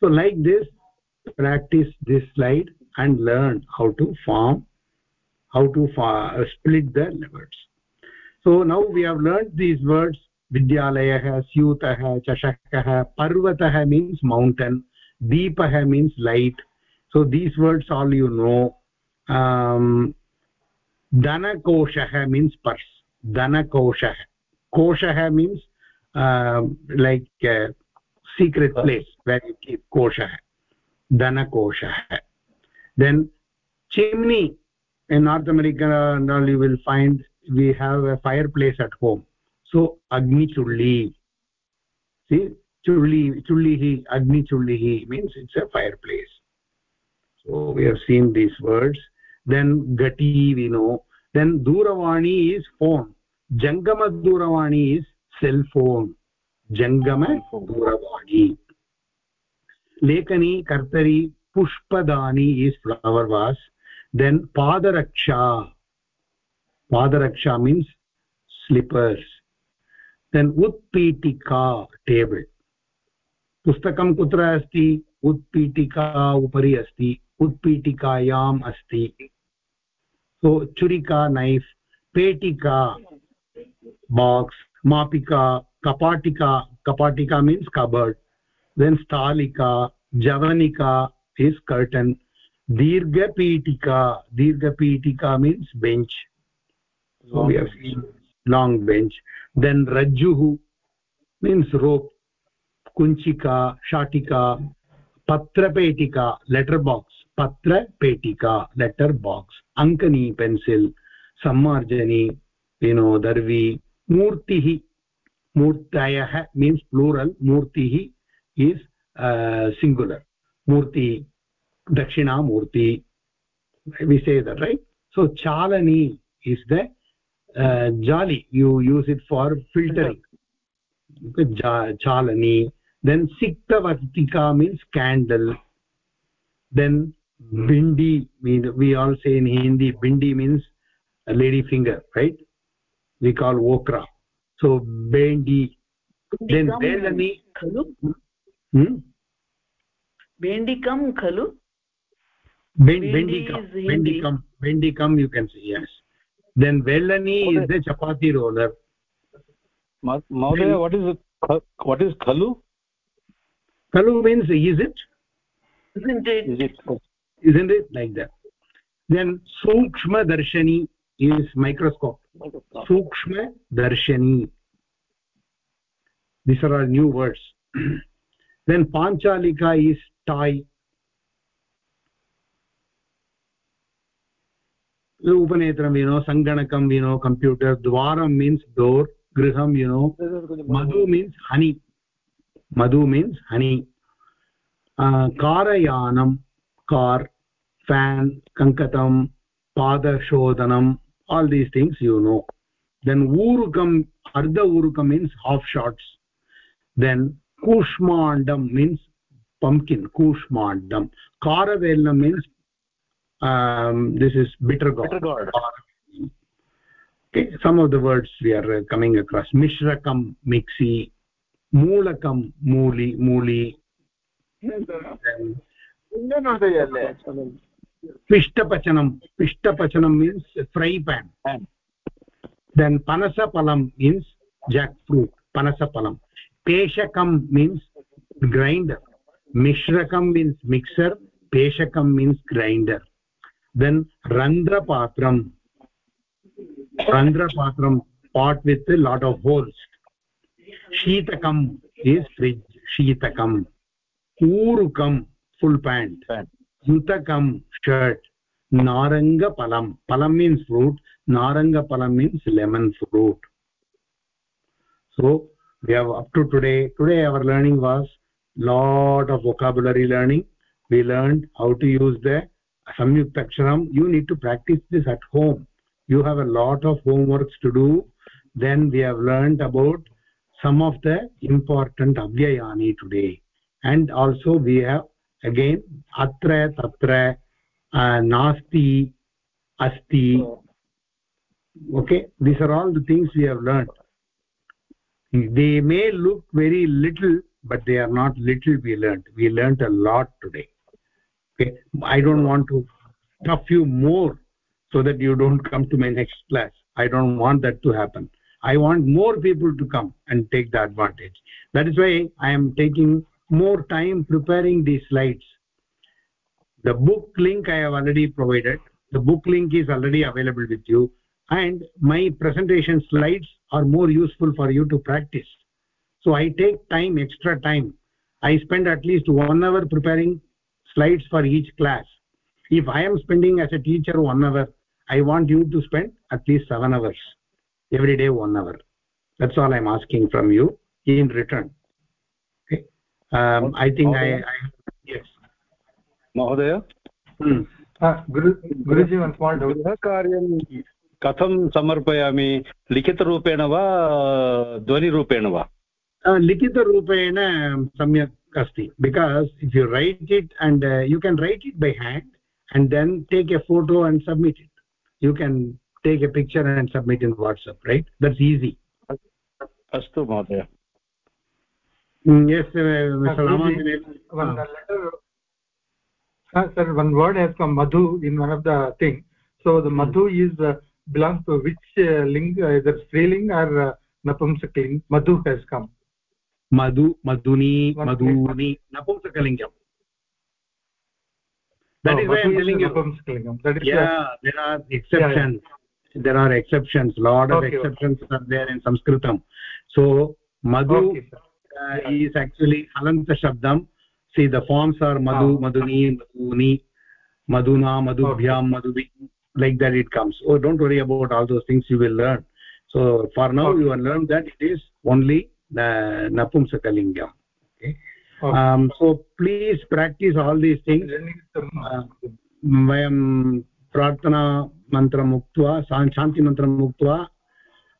Speaker 1: So like this practice this slide and learn how to form how to split the words so now we have learned these words syutah chashakah parvatah means mountain deepah means light. So these words all you know. Um dhanakoshah means purse. dhanakoshah koshah means uh, like secret place where you keep koshah dhanakoshah then chimney. In north america you will find we have a fireplace at home so अग्निचुल्लि चुल्लि चुल्लिः अग्निचुल्लिः means it's a fireplace so we have seen these words then घटी we know then दूरवाणी is phone जङ्गमदूरवाणी is cell phone जङ्गम दूरवाणी लेखनी कर्तरी पुष्पदानी इस् फ्लवर् वास् देन् पादरक्षा पादरक्षा मीन्स् स्लिपर्स् देन् उत्पीटिका टेबल् पुस्तकं कुत्र अस्ति उत्पीटिका उपरि अस्ति उत्पीटिकायाम् अस्ति छुरिका नैफ् पेटिका बाक्स् मापिका कपाटिका कपाटिका मीन्स् कबर्ड् देन् स्थालिका जवनिका इस् कर्टन् दीर्घपीटिका दीर्घपीटिका means bench long bench then rajjuhu means rope kunchika shatika patra petika letter box patra petika letter box ankani pencil sammarjani you know darvi murtihi murtayah means plural murtihi is uh, singular murti dakshina murti we say that right so chalani is the uh, jali you use it for filtering. Okay, chalani then siktavastika means candle. Then bindi mean we all say in hindi bindi means a lady finger right? We call okra. So bendi. Then belani.
Speaker 5: khalu?
Speaker 1: Hmm?
Speaker 5: bendikam khalu?
Speaker 1: Bendikam bendikam bendikam you can say yes then velani is the chapati roller
Speaker 8: Mahodaya, what is it? What is khalu?
Speaker 1: Khalu means is it?
Speaker 5: Isn't it?
Speaker 8: Is it?
Speaker 1: Isn't it like that? Then sukshma darshani is microscope. Sukshma darshani. These are all new words. then panchalika is tie. Upanetram you know sanganakam you know computer dwaram means door griham you know madhu means honey madhu means honey uh, karayanam car fan kankatam padashodanam all these things you know then urukam ardha urukam means half shots then kushmandam means pumpkin kushmandam karavelam means um, this is bitter gourd, bitter gourd. okay some of the words we are uh, coming across. Mishrakam mixi moolakam mooli mooli pishtapachanam. Pishtapachanam means fry pan. Then panasapalam means jackfruit. Panasapalam. Peshakam means grinder. Mishrakam means mixer. Peshakam means grinder then randrapatram randrapatram pot with a lot of holes. Sheetakam is fridge. Sheetakam. Urukam full pant. Yutakam shirt. Naranga palam palam means fruit. Naranga palam means lemon fruit. So we have up to today today our learning was lot of vocabulary learning. We learned how to use the samyuktaksharam you need to practice this at home. You have a lot of homeworks to do. Then we have learned about some of the important avyayani today. And also we have again atra tatra uh, nasti asti. Okay? These are all the things we have learned. They may look very little but they are not little we learned. We learned a lot today i don't want to stuff you more so that you don't come to my next class. I don't want that to happen. I want more people to come and take the advantage. That is why i am taking more time preparing these slides. The book link i have already provided. The book link is already available with you. And my presentation slides are more useful for you to practice. So i take time extra time. I spend at least one hour preparing slides for each class if i am spending as a teacher one hour i want you to spend at least seven hours every day one hour that's all i'm asking from you in return okay um, i think I, I yes
Speaker 8: महोदय
Speaker 9: गुरुजी one small
Speaker 8: गृहकार्यं कथं समर्पयामि लिखितरूपेण वा ध्वनिरूपेण वा
Speaker 1: लिखितरूपेण सम्यक् asti because if you write it and uh, you can write it by hand and then take a photo and submit it. You can take a picture and submit in whatsapp right? That's easy.
Speaker 8: Astu mahoday mm,
Speaker 1: yes uh, mr the
Speaker 9: ah. letter. Uh, sir one word has come madhu in one of the thing. So the hmm. madhu is uh, belongs to which uh, ling uh, either striling or uh, napumsak ling madhu has come.
Speaker 1: Madhu madhuni madhuni napumsakalingam that
Speaker 9: oh,
Speaker 1: is why i'm telling you
Speaker 9: that is
Speaker 1: yeah there are exceptions yeah, yeah. there are exceptions lot of okay, exceptions okay. are there in sanskritam so madhu okay, uh, yeah. is actually halanta shabdam see the forms are madhu oh. madhuni madhuni madhuna madhubhyam okay. madhubi like that it comes oh don't worry about all those things you will learn so for now you have learned that it is only uh, napumsakalingam okay? Um, so please practice all these things. वयं प्रार्थना मन्त्रम् उक्त्वा शान्तिमन्त्रम् उक्त्वा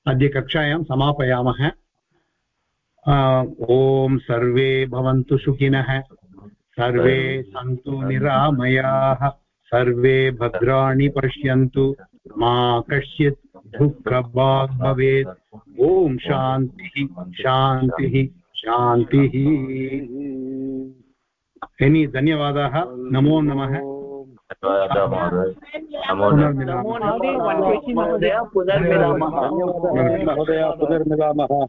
Speaker 1: अद्य कक्षायां समापयामः ॐ सर्वे भवन्तु सुखिनः सर्वे सन्तु निरामयाः सर्वे भद्राणि पश्यन्तु मा कश्चित् दुःखभाग् भवेत् ॐ शान्तिः शान्तिः शान्तिः। एनि धन्यवादाः। नमो नमः।
Speaker 5: पुनर्मिलामः
Speaker 1: पुनर्मिलामः